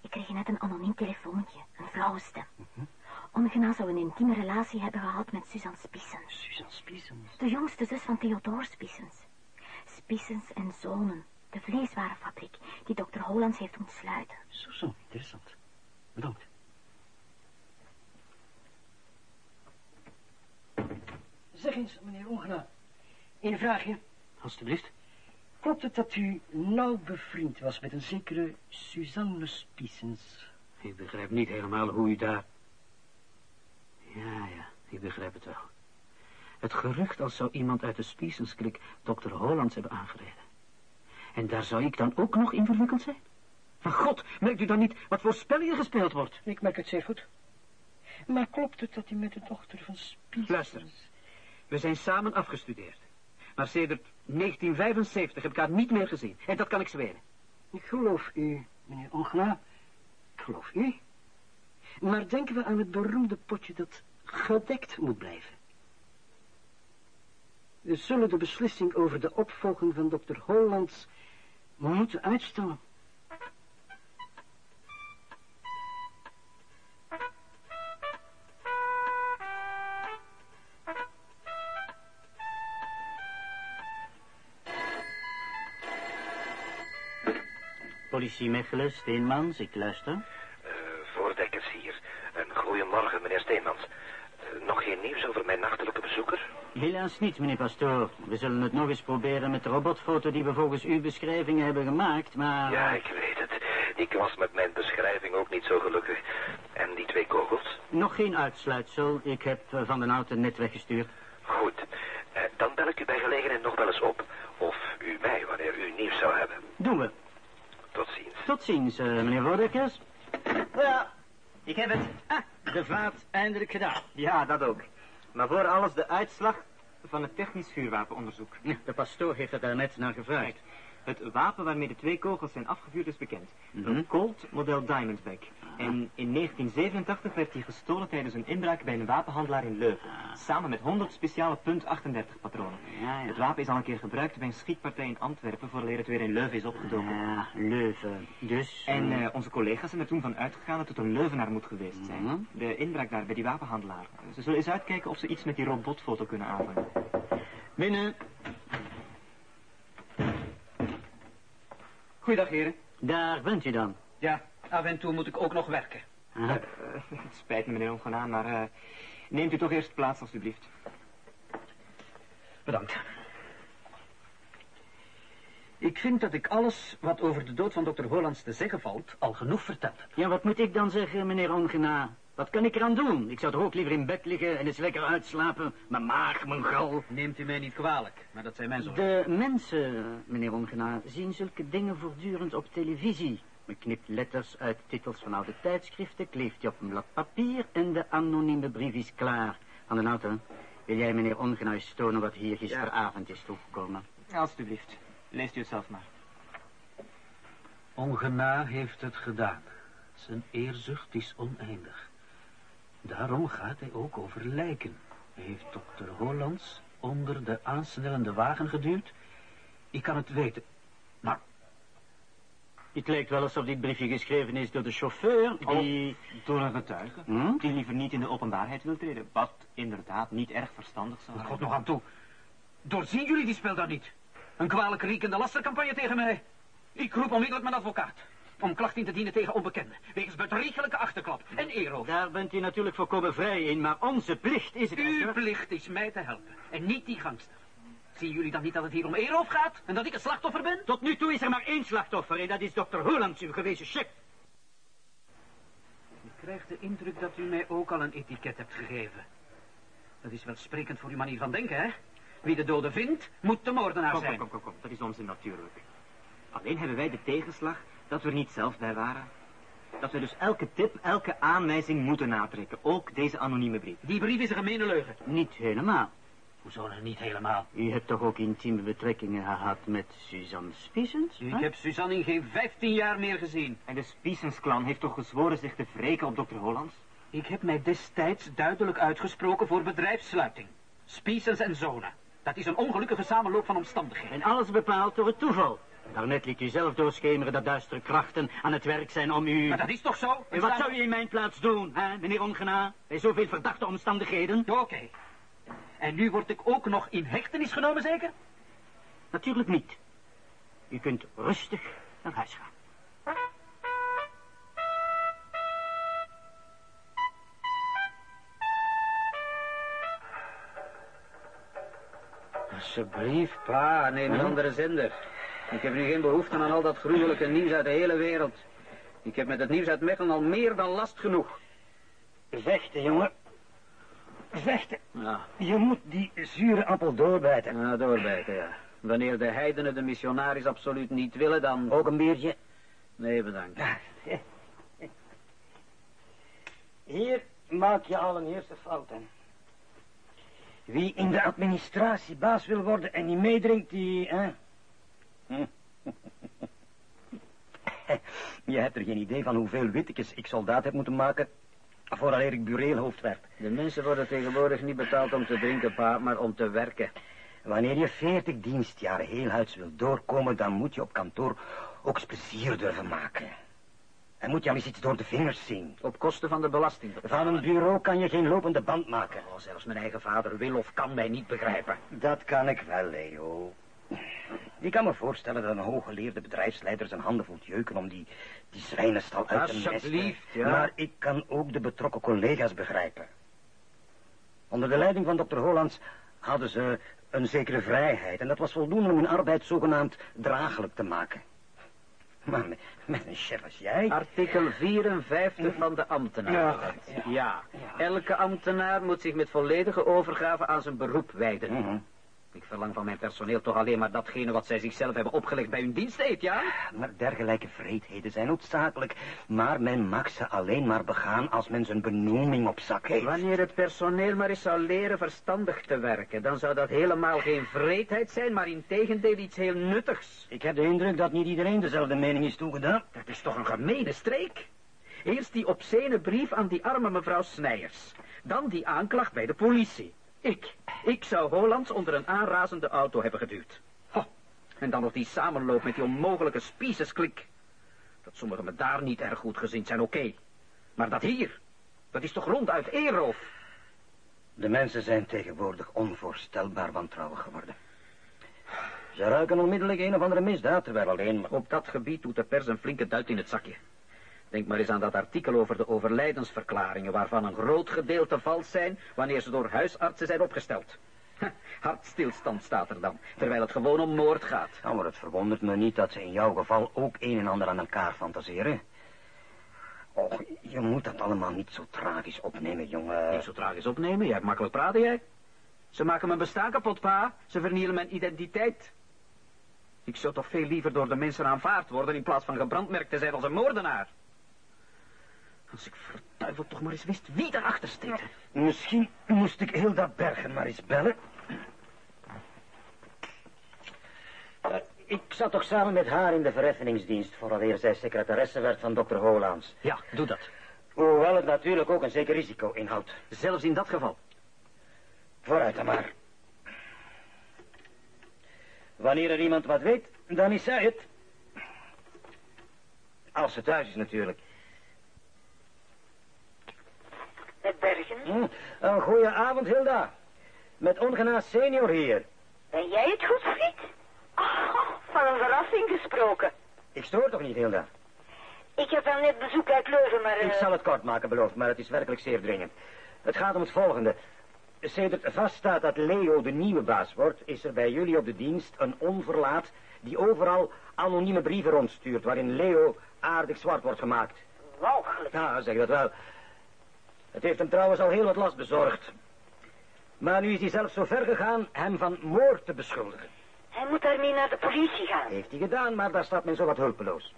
Ik kreeg net een anoniem telefoontje, een vrouwenstem. Mhm. Ongena zou een intieme relatie hebben gehad met Suzanne Spissens. Suzanne Spissens? De jongste zus van Theodore Spissens. Spissens en Zonen, de vleeswarenfabriek die dokter Hollands heeft ontsluiten. Zo, zo, interessant. Bedankt. Zeg eens, meneer Ongena, een vraagje. Alsjeblieft. Klopt het dat u nauw bevriend was met een zekere Suzanne Spissens? Ik begrijp niet helemaal hoe u daar... Ja, ja, ik begrijp het wel. Het gerucht als zou iemand uit de Spiesensklik dokter Hollands hebben aangereden. En daar zou ik dan ook nog in verwikkeld zijn? Van god, merkt u dan niet wat voor spel hier gespeeld wordt? Ik merk het zeer goed. Maar klopt het dat u met de dochter van Spissens... Luister, we zijn samen afgestudeerd. Maar sedert 1975 heb ik haar niet meer gezien. En dat kan ik zweren. Ik geloof u, meneer Ongena. Ik geloof u. Maar denken we aan het beroemde potje dat gedekt moet blijven. We zullen de beslissing over de opvolging van dokter Hollands moeten uitstellen. Politie Mechelen, Steenmans, ik luister. Uh, voordekkers hier. Een goeiemorgen, meneer Steenmans. Nog geen nieuws over mijn nachtelijke bezoeker? Helaas niet, meneer Pastoor. We zullen het nog eens proberen met de robotfoto die we volgens uw beschrijvingen hebben gemaakt, maar... Ja, ik weet het. Ik was met mijn beschrijving ook niet zo gelukkig. En die twee kogels? Nog geen uitsluitsel. Ik heb eh, Van den Houten net weggestuurd. Goed. Eh, dan bel ik u bij gelegenheid nog wel eens op. Of u mij, wanneer u nieuws zou hebben. Doen we. Tot ziens. Tot ziens, eh, meneer Rodekers. Ja, ik heb het. Ah, de vaat eindelijk gedaan. Ja, dat ook. Maar voor alles de uitslag van het technisch vuurwapenonderzoek. De pastoor heeft er daarnet naar gevraagd. Het wapen waarmee de twee kogels zijn afgevuurd is bekend. Mhm. Een Colt model Diamondback. En in 1987 werd die gestolen tijdens een inbraak bij een wapenhandelaar in Leuven. Samen met 100 speciale punt 38 patronen. Ja, ja. Het wapen is al een keer gebruikt bij een schietpartij in Antwerpen... voordat het weer in Leuven is opgedoken. Ja, Leuven. Dus... En eh, onze collega's zijn er toen van uitgegaan dat het een Leuvenaar moet geweest zijn. Mhm. De inbraak daar bij die wapenhandelaar. Ze zullen eens uitkijken of ze iets met die robotfoto kunnen aanvangen. Binnen. Goeiedag, heren. Daar bent u dan. Ja, af en toe moet ik ook nog werken. Ah, het spijt me, meneer Ongenaan, maar eh, neemt u toch eerst plaats, alstublieft. Bedankt. Ik vind dat ik alles wat over de dood van dokter Hollands te zeggen valt al genoeg verteld heb. Ja, wat moet ik dan zeggen, meneer Ongena? Wat kan ik eraan doen? Ik zou toch ook liever in bed liggen en eens lekker uitslapen. Mijn maag, mijn gal. Neemt u mij niet kwalijk, maar dat zijn zorgen. De mensen, meneer Ongena, zien zulke dingen voortdurend op televisie. Men knipt letters uit titels van oude tijdschriften, kleeft die op een blad papier en de anonieme brief is klaar. Van den Auto, wil jij meneer Ongena eens tonen wat hier gisteravond is toegekomen? Alstublieft, leest u het zelf maar. Ongena heeft het gedaan. Zijn eerzucht is oneindig. Daarom gaat hij ook over lijken. Hij heeft dokter Hollands onder de aansnellende wagen geduwd. Ik kan het weten. Maar Het lijkt wel alsof dit briefje geschreven is door de chauffeur die... Door een getuige, Hm? die liever niet in de openbaarheid wil treden. Wat inderdaad niet erg verstandig zou God zijn. nog aan toe. Doorzien jullie die spel dan niet? Een kwalijk riekende lastercampagne tegen mij. Ik roep onmiddellijk mijn advocaat. Om klacht in te dienen tegen onbekenden. Wegens bedriegelijke achterklap en eeroof. Daar bent u natuurlijk volkomen vrij in, maar onze plicht is het... Uw plicht is mij te helpen. En niet die gangster. Zien jullie dan niet dat het hier om eeroof gaat? En dat ik het slachtoffer ben? Tot nu toe is er maar één slachtoffer en dat is dokter Hollands, uw gewezen chef. Ik krijg de indruk dat u mij ook al een etiket hebt gegeven. Dat is wel sprekend voor uw manier van denken, hè? Wie de dode vindt, moet de moordenaar Kom, zijn. kom, kom, kom, kom. Dat is onzin natuurlijk. Alleen hebben wij de tegenslag dat we er niet zelf bij waren. Dat we dus elke tip, elke aanwijzing moeten natrekken. Ook deze anonieme brief. Die brief is een gemene leugen. Niet helemaal. Hoezo nou niet helemaal? U hebt toch ook intieme betrekkingen gehad met Suzanne Spiesens? Ik heb Suzanne in geen 15 jaar meer gezien. En de Spiesens-clan heeft toch gezworen zich te wreken op dokter Hollands? Ik heb mij destijds duidelijk uitgesproken voor bedrijfssluiting. Spiesens en zonen. Dat is een ongelukkige samenloop van omstandigheden. En alles bepaald door het toeval. Daarnet liet u zelf doorschemeren dat duistere krachten aan het werk zijn om u... Maar dat is toch zo? En wat zou u in mijn plaats doen, hè, meneer Ongena? Bij zoveel verdachte omstandigheden? Oké. En nu word ik ook nog in hechtenis genomen, zeker? Natuurlijk niet. U kunt rustig naar huis gaan. Alsjeblieft, pa, neem een andere zender. Ik heb nu geen behoefte aan al dat gruwelijke nieuws uit de hele wereld. Ik heb met het nieuws uit Mechelen al meer dan last genoeg. Vechten, jongen. Vechten. Ja, Je moet die zure appel doorbijten. ja doorbijten, ja. Wanneer de heidenen de missionaris absoluut niet willen, dan... Ook een biertje. Nee, bedankt. Hier maak je al een eerste fout, hè. Wie in de administratie baas wil worden en niet meedrinkt, die... Hè? Je hebt er geen idee van hoeveel wittekes ik soldaat heb moeten maken... vooraleer ik bureelhoofd werd. De mensen worden tegenwoordig niet betaald om te drinken, pa, maar om te werken. Wanneer je veertig dienstjaren heelhuids wil doorkomen... dan moet je op kantoor ook eens plezier durven maken. En moet je al eens iets door de vingers zien. Op kosten van de belasting. Van een bureau kan je geen lopende band maken. Oh, zelfs mijn eigen vader wil of kan mij niet begrijpen. Dat kan ik wel, Leo. Ik kan me voorstellen dat een hooggeleerde bedrijfsleider zijn handen voelt jeuken om die, die zwijnenstal uit te mesten. Alsjeblieft, ja. Maar ik kan ook de betrokken collega's begrijpen. Onder de leiding van dokter Hollands hadden ze een zekere vrijheid. En dat was voldoende om hun arbeid zogenaamd draaglijk te maken. Maar met, met een chef als jij... Artikel 54 van de ambtenarenwet. Ja, elke ambtenaar moet zich met volledige overgave aan zijn beroep wijden. Mhm. Ik verlang van mijn personeel toch alleen maar datgene wat zij zichzelf hebben opgelegd bij hun diensttijd, ja? Maar dergelijke vreedheden zijn noodzakelijk. Maar men mag ze alleen maar begaan als men zijn benoeming op zak heeft. Wanneer het personeel maar eens zou leren verstandig te werken, dan zou dat helemaal geen vreedheid zijn, maar in tegendeel iets heel nuttigs. Ik heb de indruk dat niet iedereen dezelfde mening is toegedaan. Dat is toch een gemene streek? Eerst die obscene brief aan die arme mevrouw Snijers. Dan die aanklacht bij de politie. Ik, ik zou Hollands onder een aanrazende auto hebben geduwd. Ho, en dan nog die samenloop met die onmogelijke spiezesklik. Dat sommigen me daar niet erg goed gezind zijn, oké. Maar dat hier, dat is toch ronduit eerroof? De mensen zijn tegenwoordig onvoorstelbaar wantrouwig geworden. Ze ruiken onmiddellijk een of andere misdaad, terwijl alleen. Op dat gebied doet de pers een flinke duit in het zakje. Denk maar eens aan dat artikel over de overlijdensverklaringen, waarvan een groot gedeelte vals zijn wanneer ze door huisartsen zijn opgesteld. Ha, Hartstilstand staat er dan, terwijl het gewoon om moord gaat. Nou, maar het verwondert me niet dat ze in jouw geval ook een en ander aan elkaar fantaseren. Och, je moet dat allemaal niet zo tragisch opnemen, jongen. Niet zo tragisch opnemen, jij hebt makkelijk praten, jij. Ze maken mijn bestaan kapot, pa. Ze vernielen mijn identiteit. Ik zou toch veel liever door de mensen aanvaard worden in plaats van gebrandmerkt te zijn als een moordenaar. Als ik verduiveld toch maar eens wist wie daarachter steekt. Misschien moest ik Hilda Bergen maar eens bellen. Ik zat toch samen met haar in de verheffeningsdienst... vooraleer zij secretaresse werd van dokter Holaans. Ja, doe dat. Hoewel het natuurlijk ook een zeker risico inhoudt. Zelfs in dat geval. Vooruit dan maar. Wanneer er iemand wat weet, dan is zij het. Als ze thuis is natuurlijk. Met Bergen? Hm, een goeie avond, Hilda. Met ongenaas senior hier. Ben jij het, Goedfried? Oh, van een verrassing gesproken. Ik stoor toch niet, Hilda? Ik heb wel net bezoek uit Leuven, maar... Ik eh, zal het kort maken, beloofd, maar het is werkelijk zeer dringend. Het gaat om het volgende. Sedert vaststaat dat Leo de nieuwe baas wordt, is er bij jullie op de dienst een onverlaat die overal anonieme brieven rondstuurt, waarin Leo aardig zwart wordt gemaakt. Walgelijk. Ja, zeg dat wel. Het heeft hem trouwens al heel wat last bezorgd. Maar nu is hij zelfs zo ver gegaan hem van moord te beschuldigen. Hij moet daarmee naar de politie gaan. Heeft hij gedaan, maar daar staat men zo wat hulpeloos.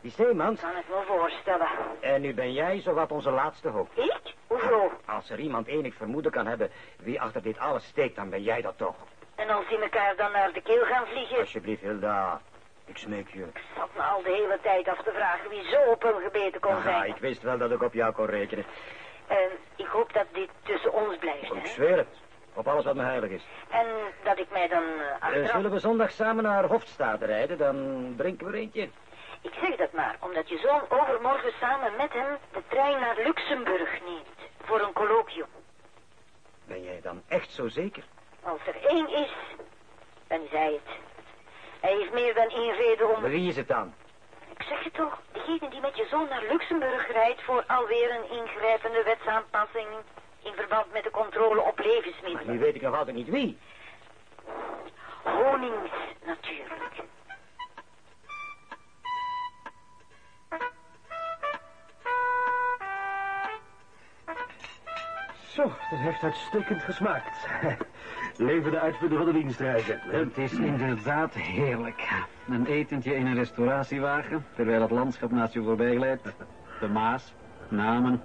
Die Zeemans... Kan ik me voorstellen. En nu ben jij zowat onze laatste hoop. Ik? Hoezo? Als er iemand enig vermoeden kan hebben wie achter dit alles steekt, dan ben jij dat toch. En als die elkaar dan naar de keel gaan vliegen... Alsjeblieft, Hilda. Ik smeek je. Ik zat me al de hele tijd af te vragen wie zo op hem gebeten kon Ja, zijn. ik wist wel dat ik op jou kon rekenen. En ik hoop dat dit tussen ons blijft, Ik hè. zweer het. Op alles wat me heilig is. En dat ik mij dan achteraf... zullen we zondag samen naar Hofstade rijden? Dan drinken we er eentje. Ik zeg dat maar, omdat je zoon overmorgen samen met hem de trein naar Luxemburg neemt. Voor een colloquium. Ben jij dan echt zo zeker? Als er één is, dan is hij het. Hij heeft meer dan één reden om... Wie is het dan? Ik zeg het toch, degene die met je zoon naar Luxemburg rijdt voor alweer een ingrijpende wetsaanpassing in verband met de controle op Maar levensmiddelen. nu weet ik nog altijd niet wie. Honings, natuurlijk. Zo, dat heeft uitstekend gesmaakt. Leven de uitvinder van de dienstreizen. Het is inderdaad heerlijk. Een etentje in een restauratiewagen, terwijl het landschap naast je voorbij glijdt. De Maas, namen.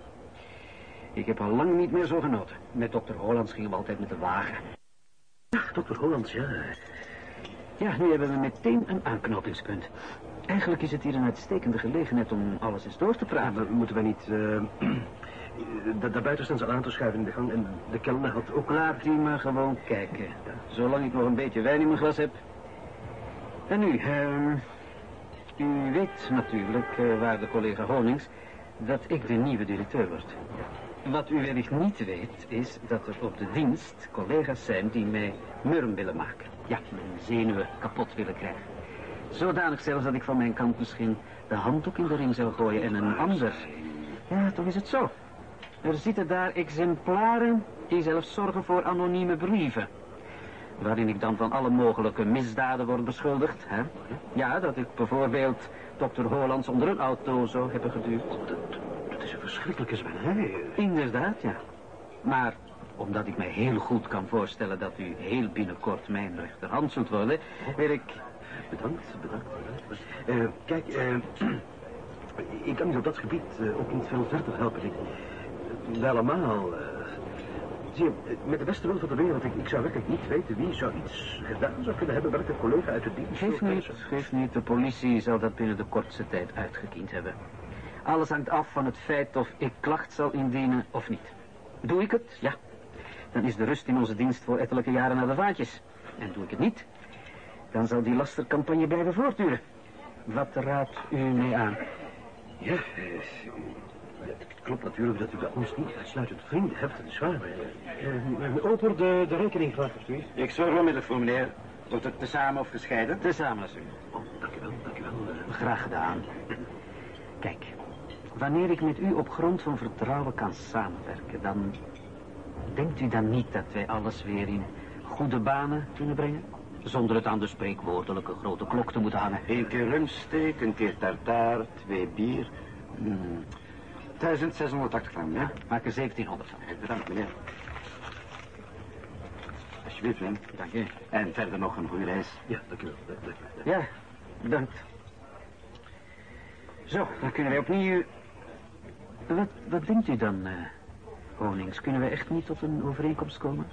Ik heb al lang niet meer zo genoten. Met dokter Hollands gingen we altijd met de wagen. Dokter Hollands, ja. Ja, nu hebben we meteen een aanknopingspunt. Eigenlijk is het hier een uitstekende gelegenheid om alles eens door te praten. Moeten wij niet... eh da- daarbuiten staan ze aan te schuiven in de gang en de kelner had ook... Laat die maar gewoon kijken. Zolang ik nog een beetje wijn in mijn glas heb. En nu, ehm, u weet natuurlijk, eh, waarde collega Honings, dat ik de nieuwe directeur word. Wat u wellicht niet weet, is dat er op de dienst collega's zijn die mij murm willen maken. Ja, mijn zenuwen kapot willen krijgen. Zodanig zelfs dat ik van mijn kant misschien de handdoek in de ring zou gooien en een ander. Ja, toch is het zo. Er zitten daar exemplaren die zelfs zorgen voor anonieme brieven. Waarin ik dan van alle mogelijke misdaden word beschuldigd. Hè? Ja, dat ik bijvoorbeeld dokter Hollands onder een auto zou hebben geduwd. Dat is een verschrikkelijke zwennerij. Inderdaad, ja. Maar omdat ik mij heel goed kan voorstellen dat u heel binnenkort mijn rechterhand zult worden, wil ik... Bedankt, bedankt. bedankt. Eh, kijk, eh, ik kan u op dat gebied eh, ook niet veel verder helpen. Ik, wel allemaal... eh, zie je, eh, met de beste wil van de wereld, ik, ik zou werkelijk niet weten wie zou iets gedaan zou kunnen hebben. Welke collega uit de dienst... Geef niet, geef niet. De politie zal dat binnen de kortste tijd uitgekiend hebben. Alles hangt af van het feit of ik klacht zal indienen of niet. Doe ik het? Ja. Dan is de rust in onze dienst voor ettelijke jaren naar de vaatjes. En doe ik het niet, dan zal die lastercampagne blijven voortduren. Wat raadt u mee aan? Ja, eh, ja, het klopt natuurlijk dat u bij ons niet uitsluitend vrienden hebt, dat is waar. Maar, eh, eh, oper de, de rekening graag, alsjeblieft. Ik zorg onmiddellijk voor meneer. Wordt het tezamen of gescheiden? Tezamen, alsjeblieft. Oh, dank u wel, dank u wel. eh. Graag gedaan. Kijk, wanneer ik met u op grond van vertrouwen kan samenwerken, dan denkt u dan niet dat wij alles weer in goede banen kunnen brengen? Zonder het aan de spreekwoordelijke grote klok te moeten hangen. Eén keer rumsteek, een keer tartaar, twee bier. Hmm. 1680 gram, ja? Maak er 1700 van. Bedankt, meneer. Alsjeblieft, Wim. Dank u. En verder nog een goede reis. Ja, dank u wel. Dank. Ja, bedankt. Zo, dan kunnen wij opnieuw... Wat, wat denkt u dan, eh, Honings? Kunnen we echt niet tot een overeenkomst komen?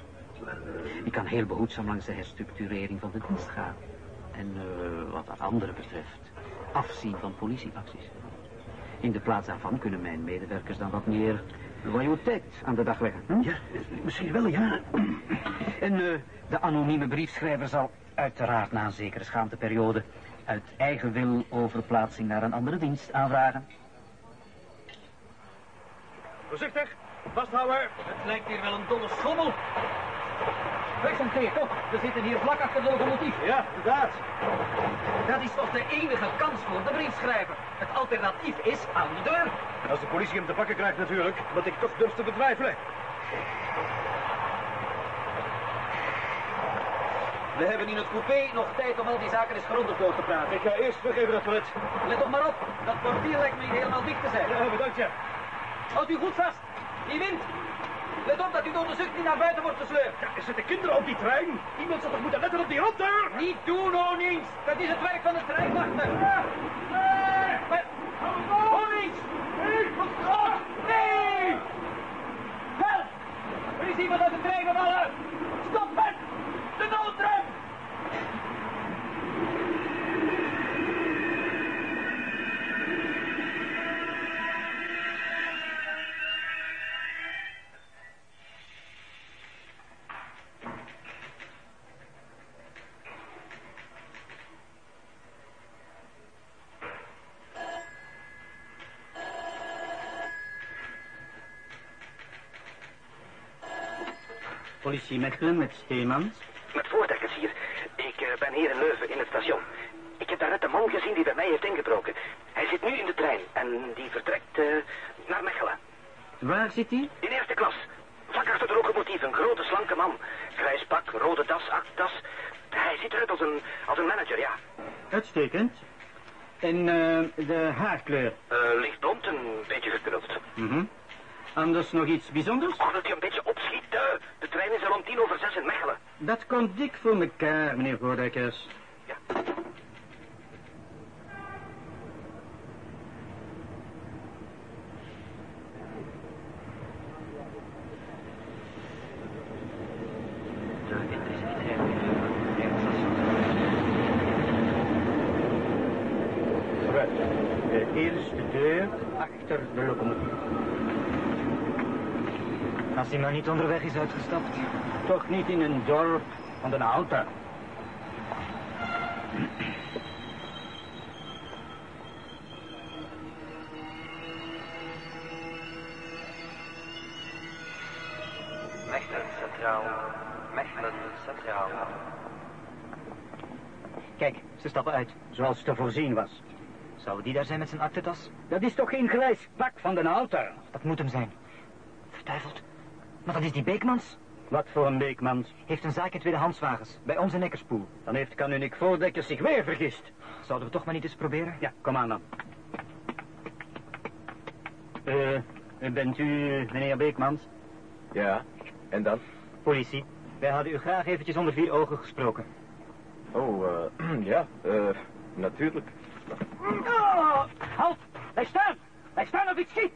Ik kan heel behoedzaam langs de herstructurering van de dienst gaan. En eh, wat dat andere betreft, afzien van politieacties. In de plaats daarvan kunnen mijn medewerkers dan wat meer loyaliteit aan de dag leggen. Hm? Ja, misschien wel, ja. En eh, de anonieme briefschrijver zal uiteraard na een zekere schaamteperiode uit eigen wil overplaatsing naar een andere dienst aanvragen. Voorzichtig, vasthouden. Het lijkt hier wel een dolle schommel. Toch, we zitten hier vlak achter de locomotief. Ja, inderdaad. Dat is toch de enige kans voor de briefschrijver. Het alternatief is aan de deur. En als de politie hem te pakken krijgt natuurlijk, wat ik toch durf te betwijfelen. We hebben in het coupé nog tijd om al die zaken eens grondig door te praten. Ik ga eerst terug even dat toilet. Let toch maar op, dat portier lijkt me niet helemaal dicht te zijn. Ja, bedankt, ja. Houdt u goed vast, die wind. Let op dat u door de zucht niet naar buiten wordt gesleurd. Ja, er zitten kinderen op die trein. Iemand zal toch moeten letten op die rotdeur? Niet doen, Honings. Dat is het werk van de treinwachter. Maar... Honings! Oh, nee! Help! Er is iemand uit de trein gevallen! Politie Mechelen met Steemans. Met voordekkers hier. Ik eh, ben hier in Leuven in het station. Ik heb daarnet een man gezien die bij mij heeft ingebroken. Hij zit nu in de trein en die vertrekt eh, naar Mechelen. Waar zit hij? In eerste klas. Vlak achter de locomotief, een grote slanke man. Grijs pak, rode das, aktas. Hij ziet eruit als een, als een manager, ja. Uitstekend. En eh, de haarkleur? Eh, lichtblond, een beetje gekruld. Mhm. Anders nog iets bijzonders? Oh, dat u een beetje opschiet. de trein is al om tien over zes in Mechelen. Dat komt dik voor mekaar, meneer Voordekkers. Ja. Vooruit. De eerste deur achter de locomotief. Maar niet onderweg is uitgestapt. Toch niet in een dorp van de auto. Mechelen Centraal. Mechelen Centraal. Kijk, ze stappen uit, zoals te voorzien was. Zou die daar zijn met zijn aktentas? Dat is toch geen grijs pak van de auto? Dat moet hem zijn. Verduiveld. Maar dat is die Beekmans. Wat voor een Beekmans? Heeft een zaak in tweedehandswagens. Bij ons in Eckerspoel. Dan heeft kanunik Voordekkers zich weer vergist. Zouden we toch maar niet eens proberen? Ja, kom aan dan. Eh, bent u eh, meneer Beekmans? Ja, en dan? Politie. Wij hadden u graag eventjes onder vier ogen gesproken. Oh, eh, ja, eh, natuurlijk. Oh, halt! Blijf staan! Blijf staan of ik schiet!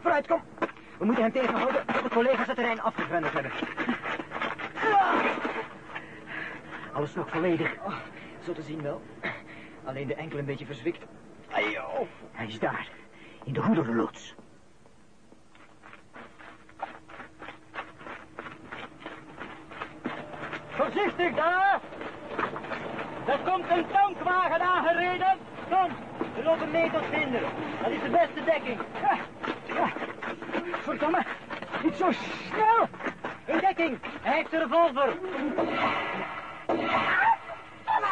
Vooruit, kom! We moeten hem tegenhouden tot de collega's het terrein afgegrendeld hebben. Alles nog volledig. Oh, zo te zien wel. Alleen de enkel een beetje verzwikt. Ajo. Hij is daar, in de hoederloods. Voorzichtig daar! Er komt een tankwagen aangereden. Kom, we lopen mee tot vinden. Dat is de beste dekking. Verdomme, niet zo snel. In dekking, hij heeft een revolver.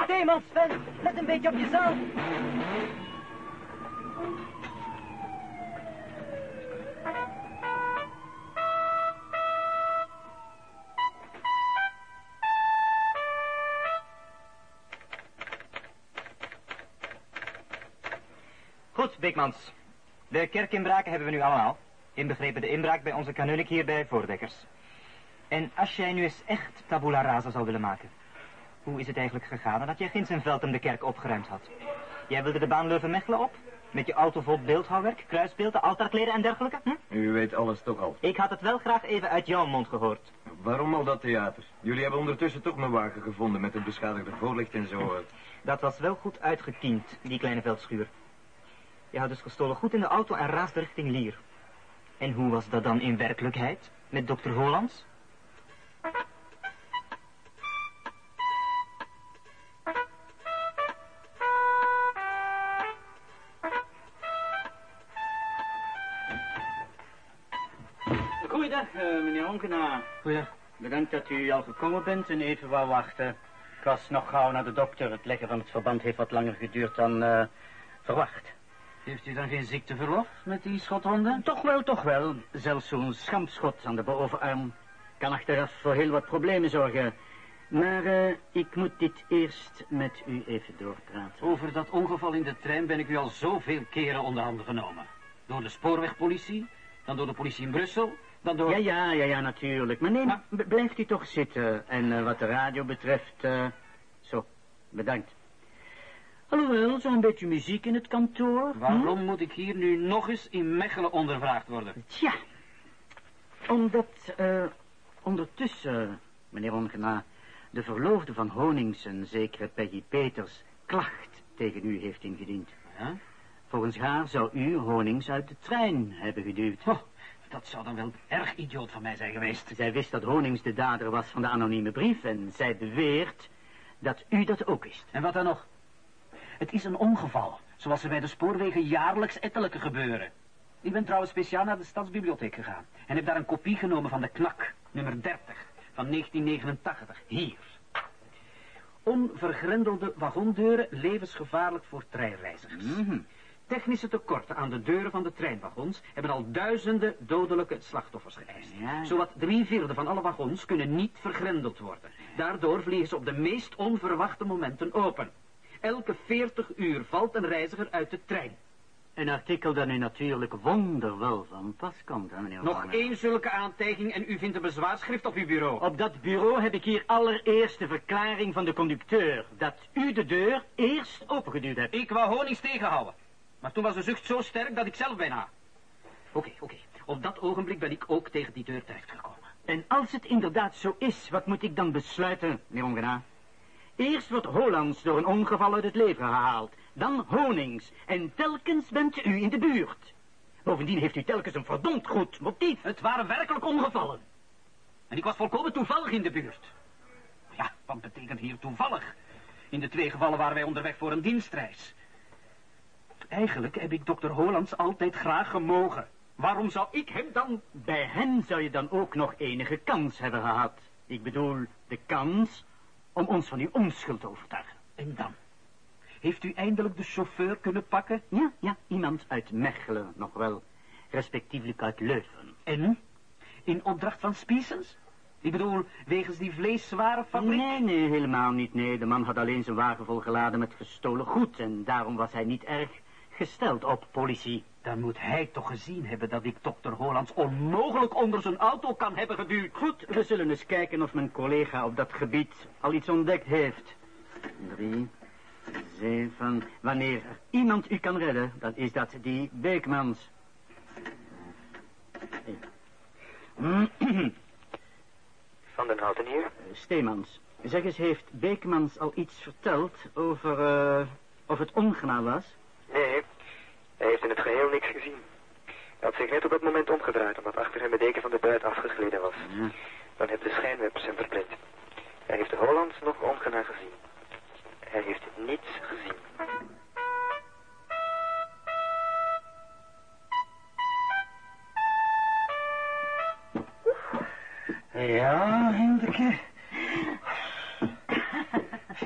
Steemans, Sven, let een beetje op jezelf. Goed, Beekmans. De kerkinbraken hebben we nu allemaal. Inbegrepen de inbraak bij onze kanunik hier bij Voordekkers. En als jij nu eens echt tabula rasa zou willen maken. Hoe is het eigenlijk gegaan dat jij ginds in Veltem de kerk opgeruimd had? Jij wilde de baan Leuven-Mechelen op? Met je auto vol beeldhouwwerk, kruisbeelden, altaarkleden en dergelijke? Hm? U weet alles toch al. Ik had het wel graag even uit jouw mond gehoord. Waarom al dat theater? Jullie hebben ondertussen toch mijn wagen gevonden met het beschadigde voorlicht en zo. eh. Dat was wel goed uitgekiend, die kleine veldschuur. Je had dus gestolen goed in de auto en raasde richting Lier. En hoe was dat dan in werkelijkheid? Met dokter Hollands? Goeiedag, eh, meneer Onkenaar. Goeiedag. Bedankt dat u al gekomen bent en even wou wachten. Ik was nog gauw naar de dokter. Het leggen van het verband heeft wat langer geduurd dan eh, verwacht. Heeft u dan geen ziekteverlof met die schotwonden? Toch wel, toch wel. Zelfs zo'n schampschot aan de bovenarm kan achteraf voor heel wat problemen zorgen. Maar eh, ik moet dit eerst met u even doorpraten. Over dat ongeval in de trein ben ik u al zoveel keren onder handen genomen. Door de spoorwegpolitie, dan door de politie in Brussel, dan door... Ja, ja, ja, ja, natuurlijk. Maar nee, b- blijft u toch zitten. En eh, wat de radio betreft, eh, zo, bedankt. Alhoewel, zo'n beetje muziek in het kantoor. hm? Waarom moet ik hier nu nog eens in Mechelen ondervraagd worden? Tja, omdat eh, ondertussen, meneer Ongena, de verloofde van Honings, een zekere Peggy Peters, klacht tegen u heeft ingediend. Ja? Volgens haar zou u Honings uit de trein hebben geduwd. Oh, dat zou dan wel erg idioot van mij zijn geweest. Zij wist dat Honings de dader was van de anonieme brief en zij beweert dat u dat ook wist. En wat dan nog? Het is een ongeval, zoals er bij de spoorwegen jaarlijks ettelijke gebeuren. Ik ben trouwens speciaal naar de stadsbibliotheek gegaan en heb daar een kopie genomen van de knak, nummer 30, van 1989, hier. Onvergrendelde wagondeuren levensgevaarlijk voor treinreizigers. Technische tekorten aan de deuren van de treinwagons hebben al duizenden dodelijke slachtoffers geëist. Ja. Zowat drie vierde van alle wagons kunnen niet vergrendeld worden. Daardoor vliegen ze op de meest onverwachte momenten open. Elke 40 uur valt een reiziger uit de trein. Een artikel dat u natuurlijk wonderwel van pas komt, hè, meneer Nog één zulke aantekening en u vindt een bezwaarschrift op uw bureau. Op dat bureau heb ik hier allereerst de verklaring van de conducteur... dat u de deur eerst opengeduwd hebt. Ik wou Honings tegenhouden. Maar toen was de zucht zo sterk dat ik zelf bijna... Oké, oké. Op dat ogenblik ben ik ook tegen die deur terechtgekomen. En als het inderdaad zo is, wat moet ik dan besluiten, meneer Ongena? Eerst wordt Hollands door een ongeval uit het leven gehaald. Dan Honings. En telkens bent u in de buurt. Bovendien heeft u telkens een verdomd goed motief. Het waren werkelijk ongevallen. En ik was volkomen toevallig in de buurt. Ja, wat betekent hier toevallig? In de twee gevallen waren wij onderweg voor een dienstreis. Eigenlijk heb ik dokter Hollands altijd graag gemogen. Waarom zou ik hem dan... Bij hem zou je dan ook nog enige kans hebben gehad. Ik bedoel, de kans om ons van uw onschuld te overtuigen. En dan? Heeft u eindelijk de chauffeur kunnen pakken? Ja, ja, iemand uit Mechelen nog wel. Respectievelijk uit Leuven. En? In opdracht van Spiesens? Ik bedoel, wegens die vleeswarenfabriek? Nee, nee, helemaal niet. Nee, de man had alleen zijn wagen volgeladen met gestolen goed. En daarom was hij niet erg gesteld op politie. Dan moet hij toch gezien hebben dat ik dokter Hollands onmogelijk onder zijn auto kan hebben geduwd. Goed, we zullen eens kijken of mijn collega op dat gebied al iets ontdekt heeft. Drie, zeven. Wanneer er iemand u kan redden, dan is dat die Beekmans. Van den Houten hier? Steemans. Zeg eens, heeft Beekmans al iets verteld over uh, of het ongenaam was? Nee, hij heeft in het geheel niks gezien. Hij had zich net op dat moment omgedraaid, omdat achter hem de deken van de buit afgegleden was. Ja. Dan heeft de schijnwerpers hem verblind. Hij heeft de Hollands nog ongenaam gezien. Hij heeft niets gezien. Ja, Hendrikje.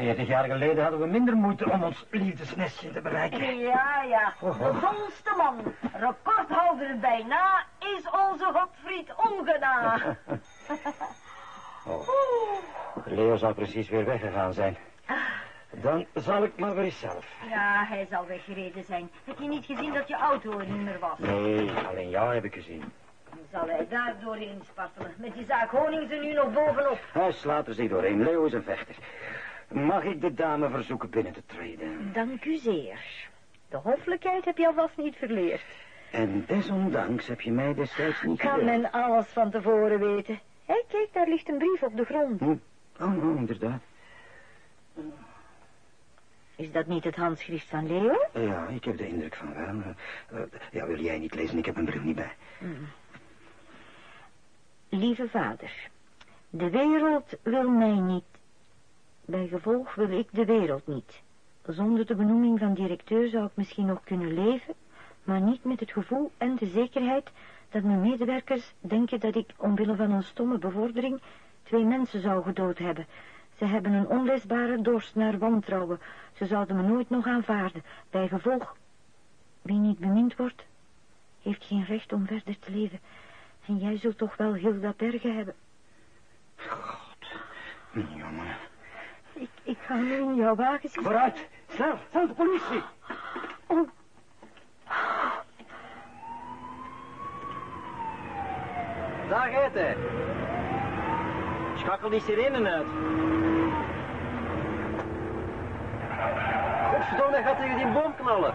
Veertig jaar geleden hadden we minder moeite om ons liefdesnestje te bereiken. Ja, ja. Oh, De volste man, recordhouder bijna, is onze Godfried Ongena. Oh. Leo zou precies weer weggegaan zijn. Dan zal ik maar weer zelf. Ja, hij zal weggereden zijn. Heb je niet gezien dat je auto er niet meer was? Nee, alleen jou heb ik gezien. Dan zal hij daar doorheen spartelen. Met die zaak honing er nu nog bovenop. Hij slaat er zich doorheen. Leo is een vechter. Mag ik de dame verzoeken binnen te treden? Dank u zeer. De hoffelijkheid heb je alvast niet verleerd. En desondanks heb je mij destijds niet Kan men alles van tevoren weten? Hé, kijk, daar ligt een brief op de grond. Hm. Oh, oh, inderdaad. Is dat niet het handschrift van Leo? Ja, ik heb de indruk van wel. Eh, ja, wil jij niet lezen? Ik heb mijn bril niet bij. Mm. Lieve vader, de wereld wil mij niet. Bij gevolg wil ik de wereld niet. Zonder de benoeming van directeur zou ik misschien nog kunnen leven, maar niet met het gevoel en de zekerheid dat mijn medewerkers denken dat ik omwille van een stomme bevordering twee mensen zou gedood hebben. Ze hebben een onleesbare dorst naar wantrouwen. Ze zouden me nooit nog aanvaarden. Bij gevolg, wie niet bemind wordt, heeft geen recht om verder te leven. En jij zult toch wel Hilda Bergen hebben. Jongen. Ik, ga nu in jouw wagen zitten. Vooruit, snel, snel de politie. Oh, Daar gaat hij. Schakel die sirene uit. Godverdomme, hij gaat tegen die boom knallen.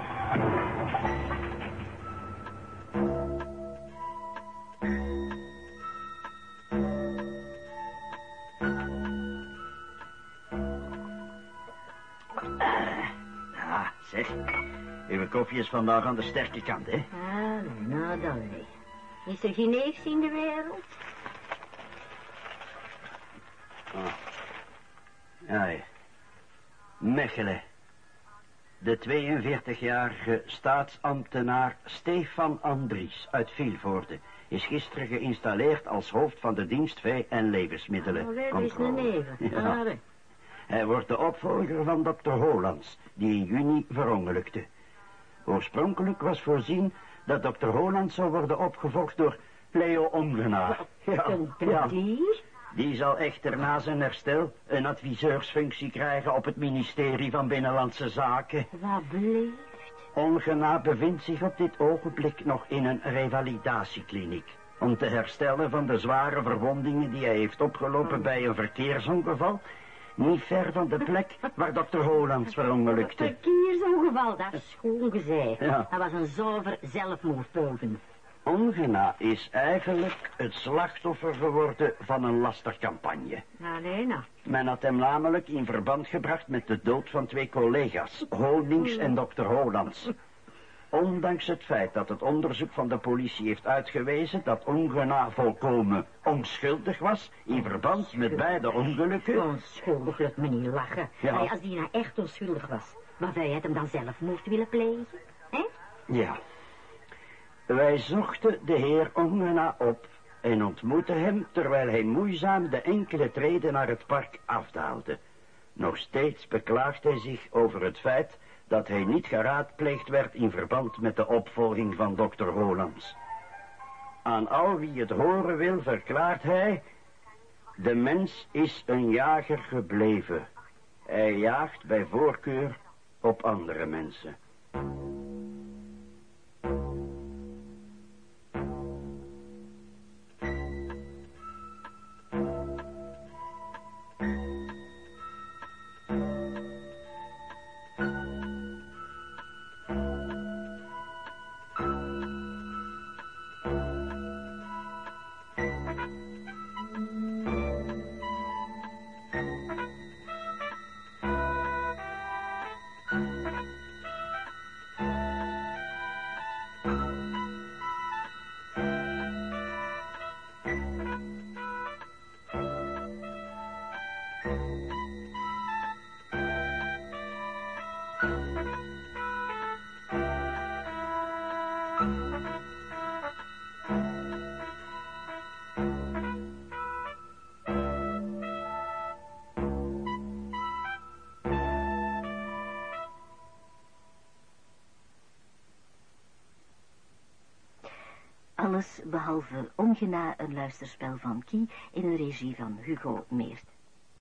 Zeg. Uw koffie is vandaag aan de sterke kant, hè? ah, nou dan nee. Is er geen neefs in de wereld? Ja, ja. Mechelen. De 42-jarige staatsambtenaar Stefan Andries uit Vilvoorde is gisteren geïnstalleerd als hoofd van de dienst Vee- en Levensmiddelen. Oh, daar is een neven. Ja. Hij wordt de opvolger van dokter Hollands, die in juni verongelukte. Oorspronkelijk was voorzien dat dokter Hollands zou worden opgevolgd door Leo Ongena. Ja, Een ja. Die zal echter na zijn herstel een adviseursfunctie krijgen op het ministerie van Binnenlandse Zaken. Wat bleef? Ongena bevindt zich op dit ogenblik nog in een revalidatiekliniek. Om te herstellen van de zware verwondingen die hij heeft opgelopen bij een verkeersongeval. Niet ver van de plek waar dokter Hollands verongelukte. Verkeersongeval, dat is schoon gezegd. Ja. Dat was een zuiver zelfmoordpoging. Ongena is eigenlijk het slachtoffer geworden van een lastercampagne. Allee, nou. Men had hem namelijk in verband gebracht met de dood van twee collega's, Honings en dokter Hollands. Ondanks het feit dat het onderzoek van de politie heeft uitgewezen dat Ongena volkomen onschuldig was in verband met beide ongelukken. Onschuldig, laat me niet lachen. Ja. Allee, als die nou echt onschuldig was, maar zou jij hem dan zelfmoord willen plegen? Hè? Ja. Wij zochten de heer Ongena op en ontmoetten hem terwijl hij moeizaam de enkele treden naar het park afdaalde. Nog steeds beklaagt hij zich over het feit dat hij niet geraadpleegd werd in verband met de opvolging van dokter Hollands. Aan al wie het horen wil, verklaart hij... De mens is een jager gebleven. Hij jaagt bij voorkeur op andere mensen. Behalve ongena een luisterspel van Kie in een regie van Hugo Meert.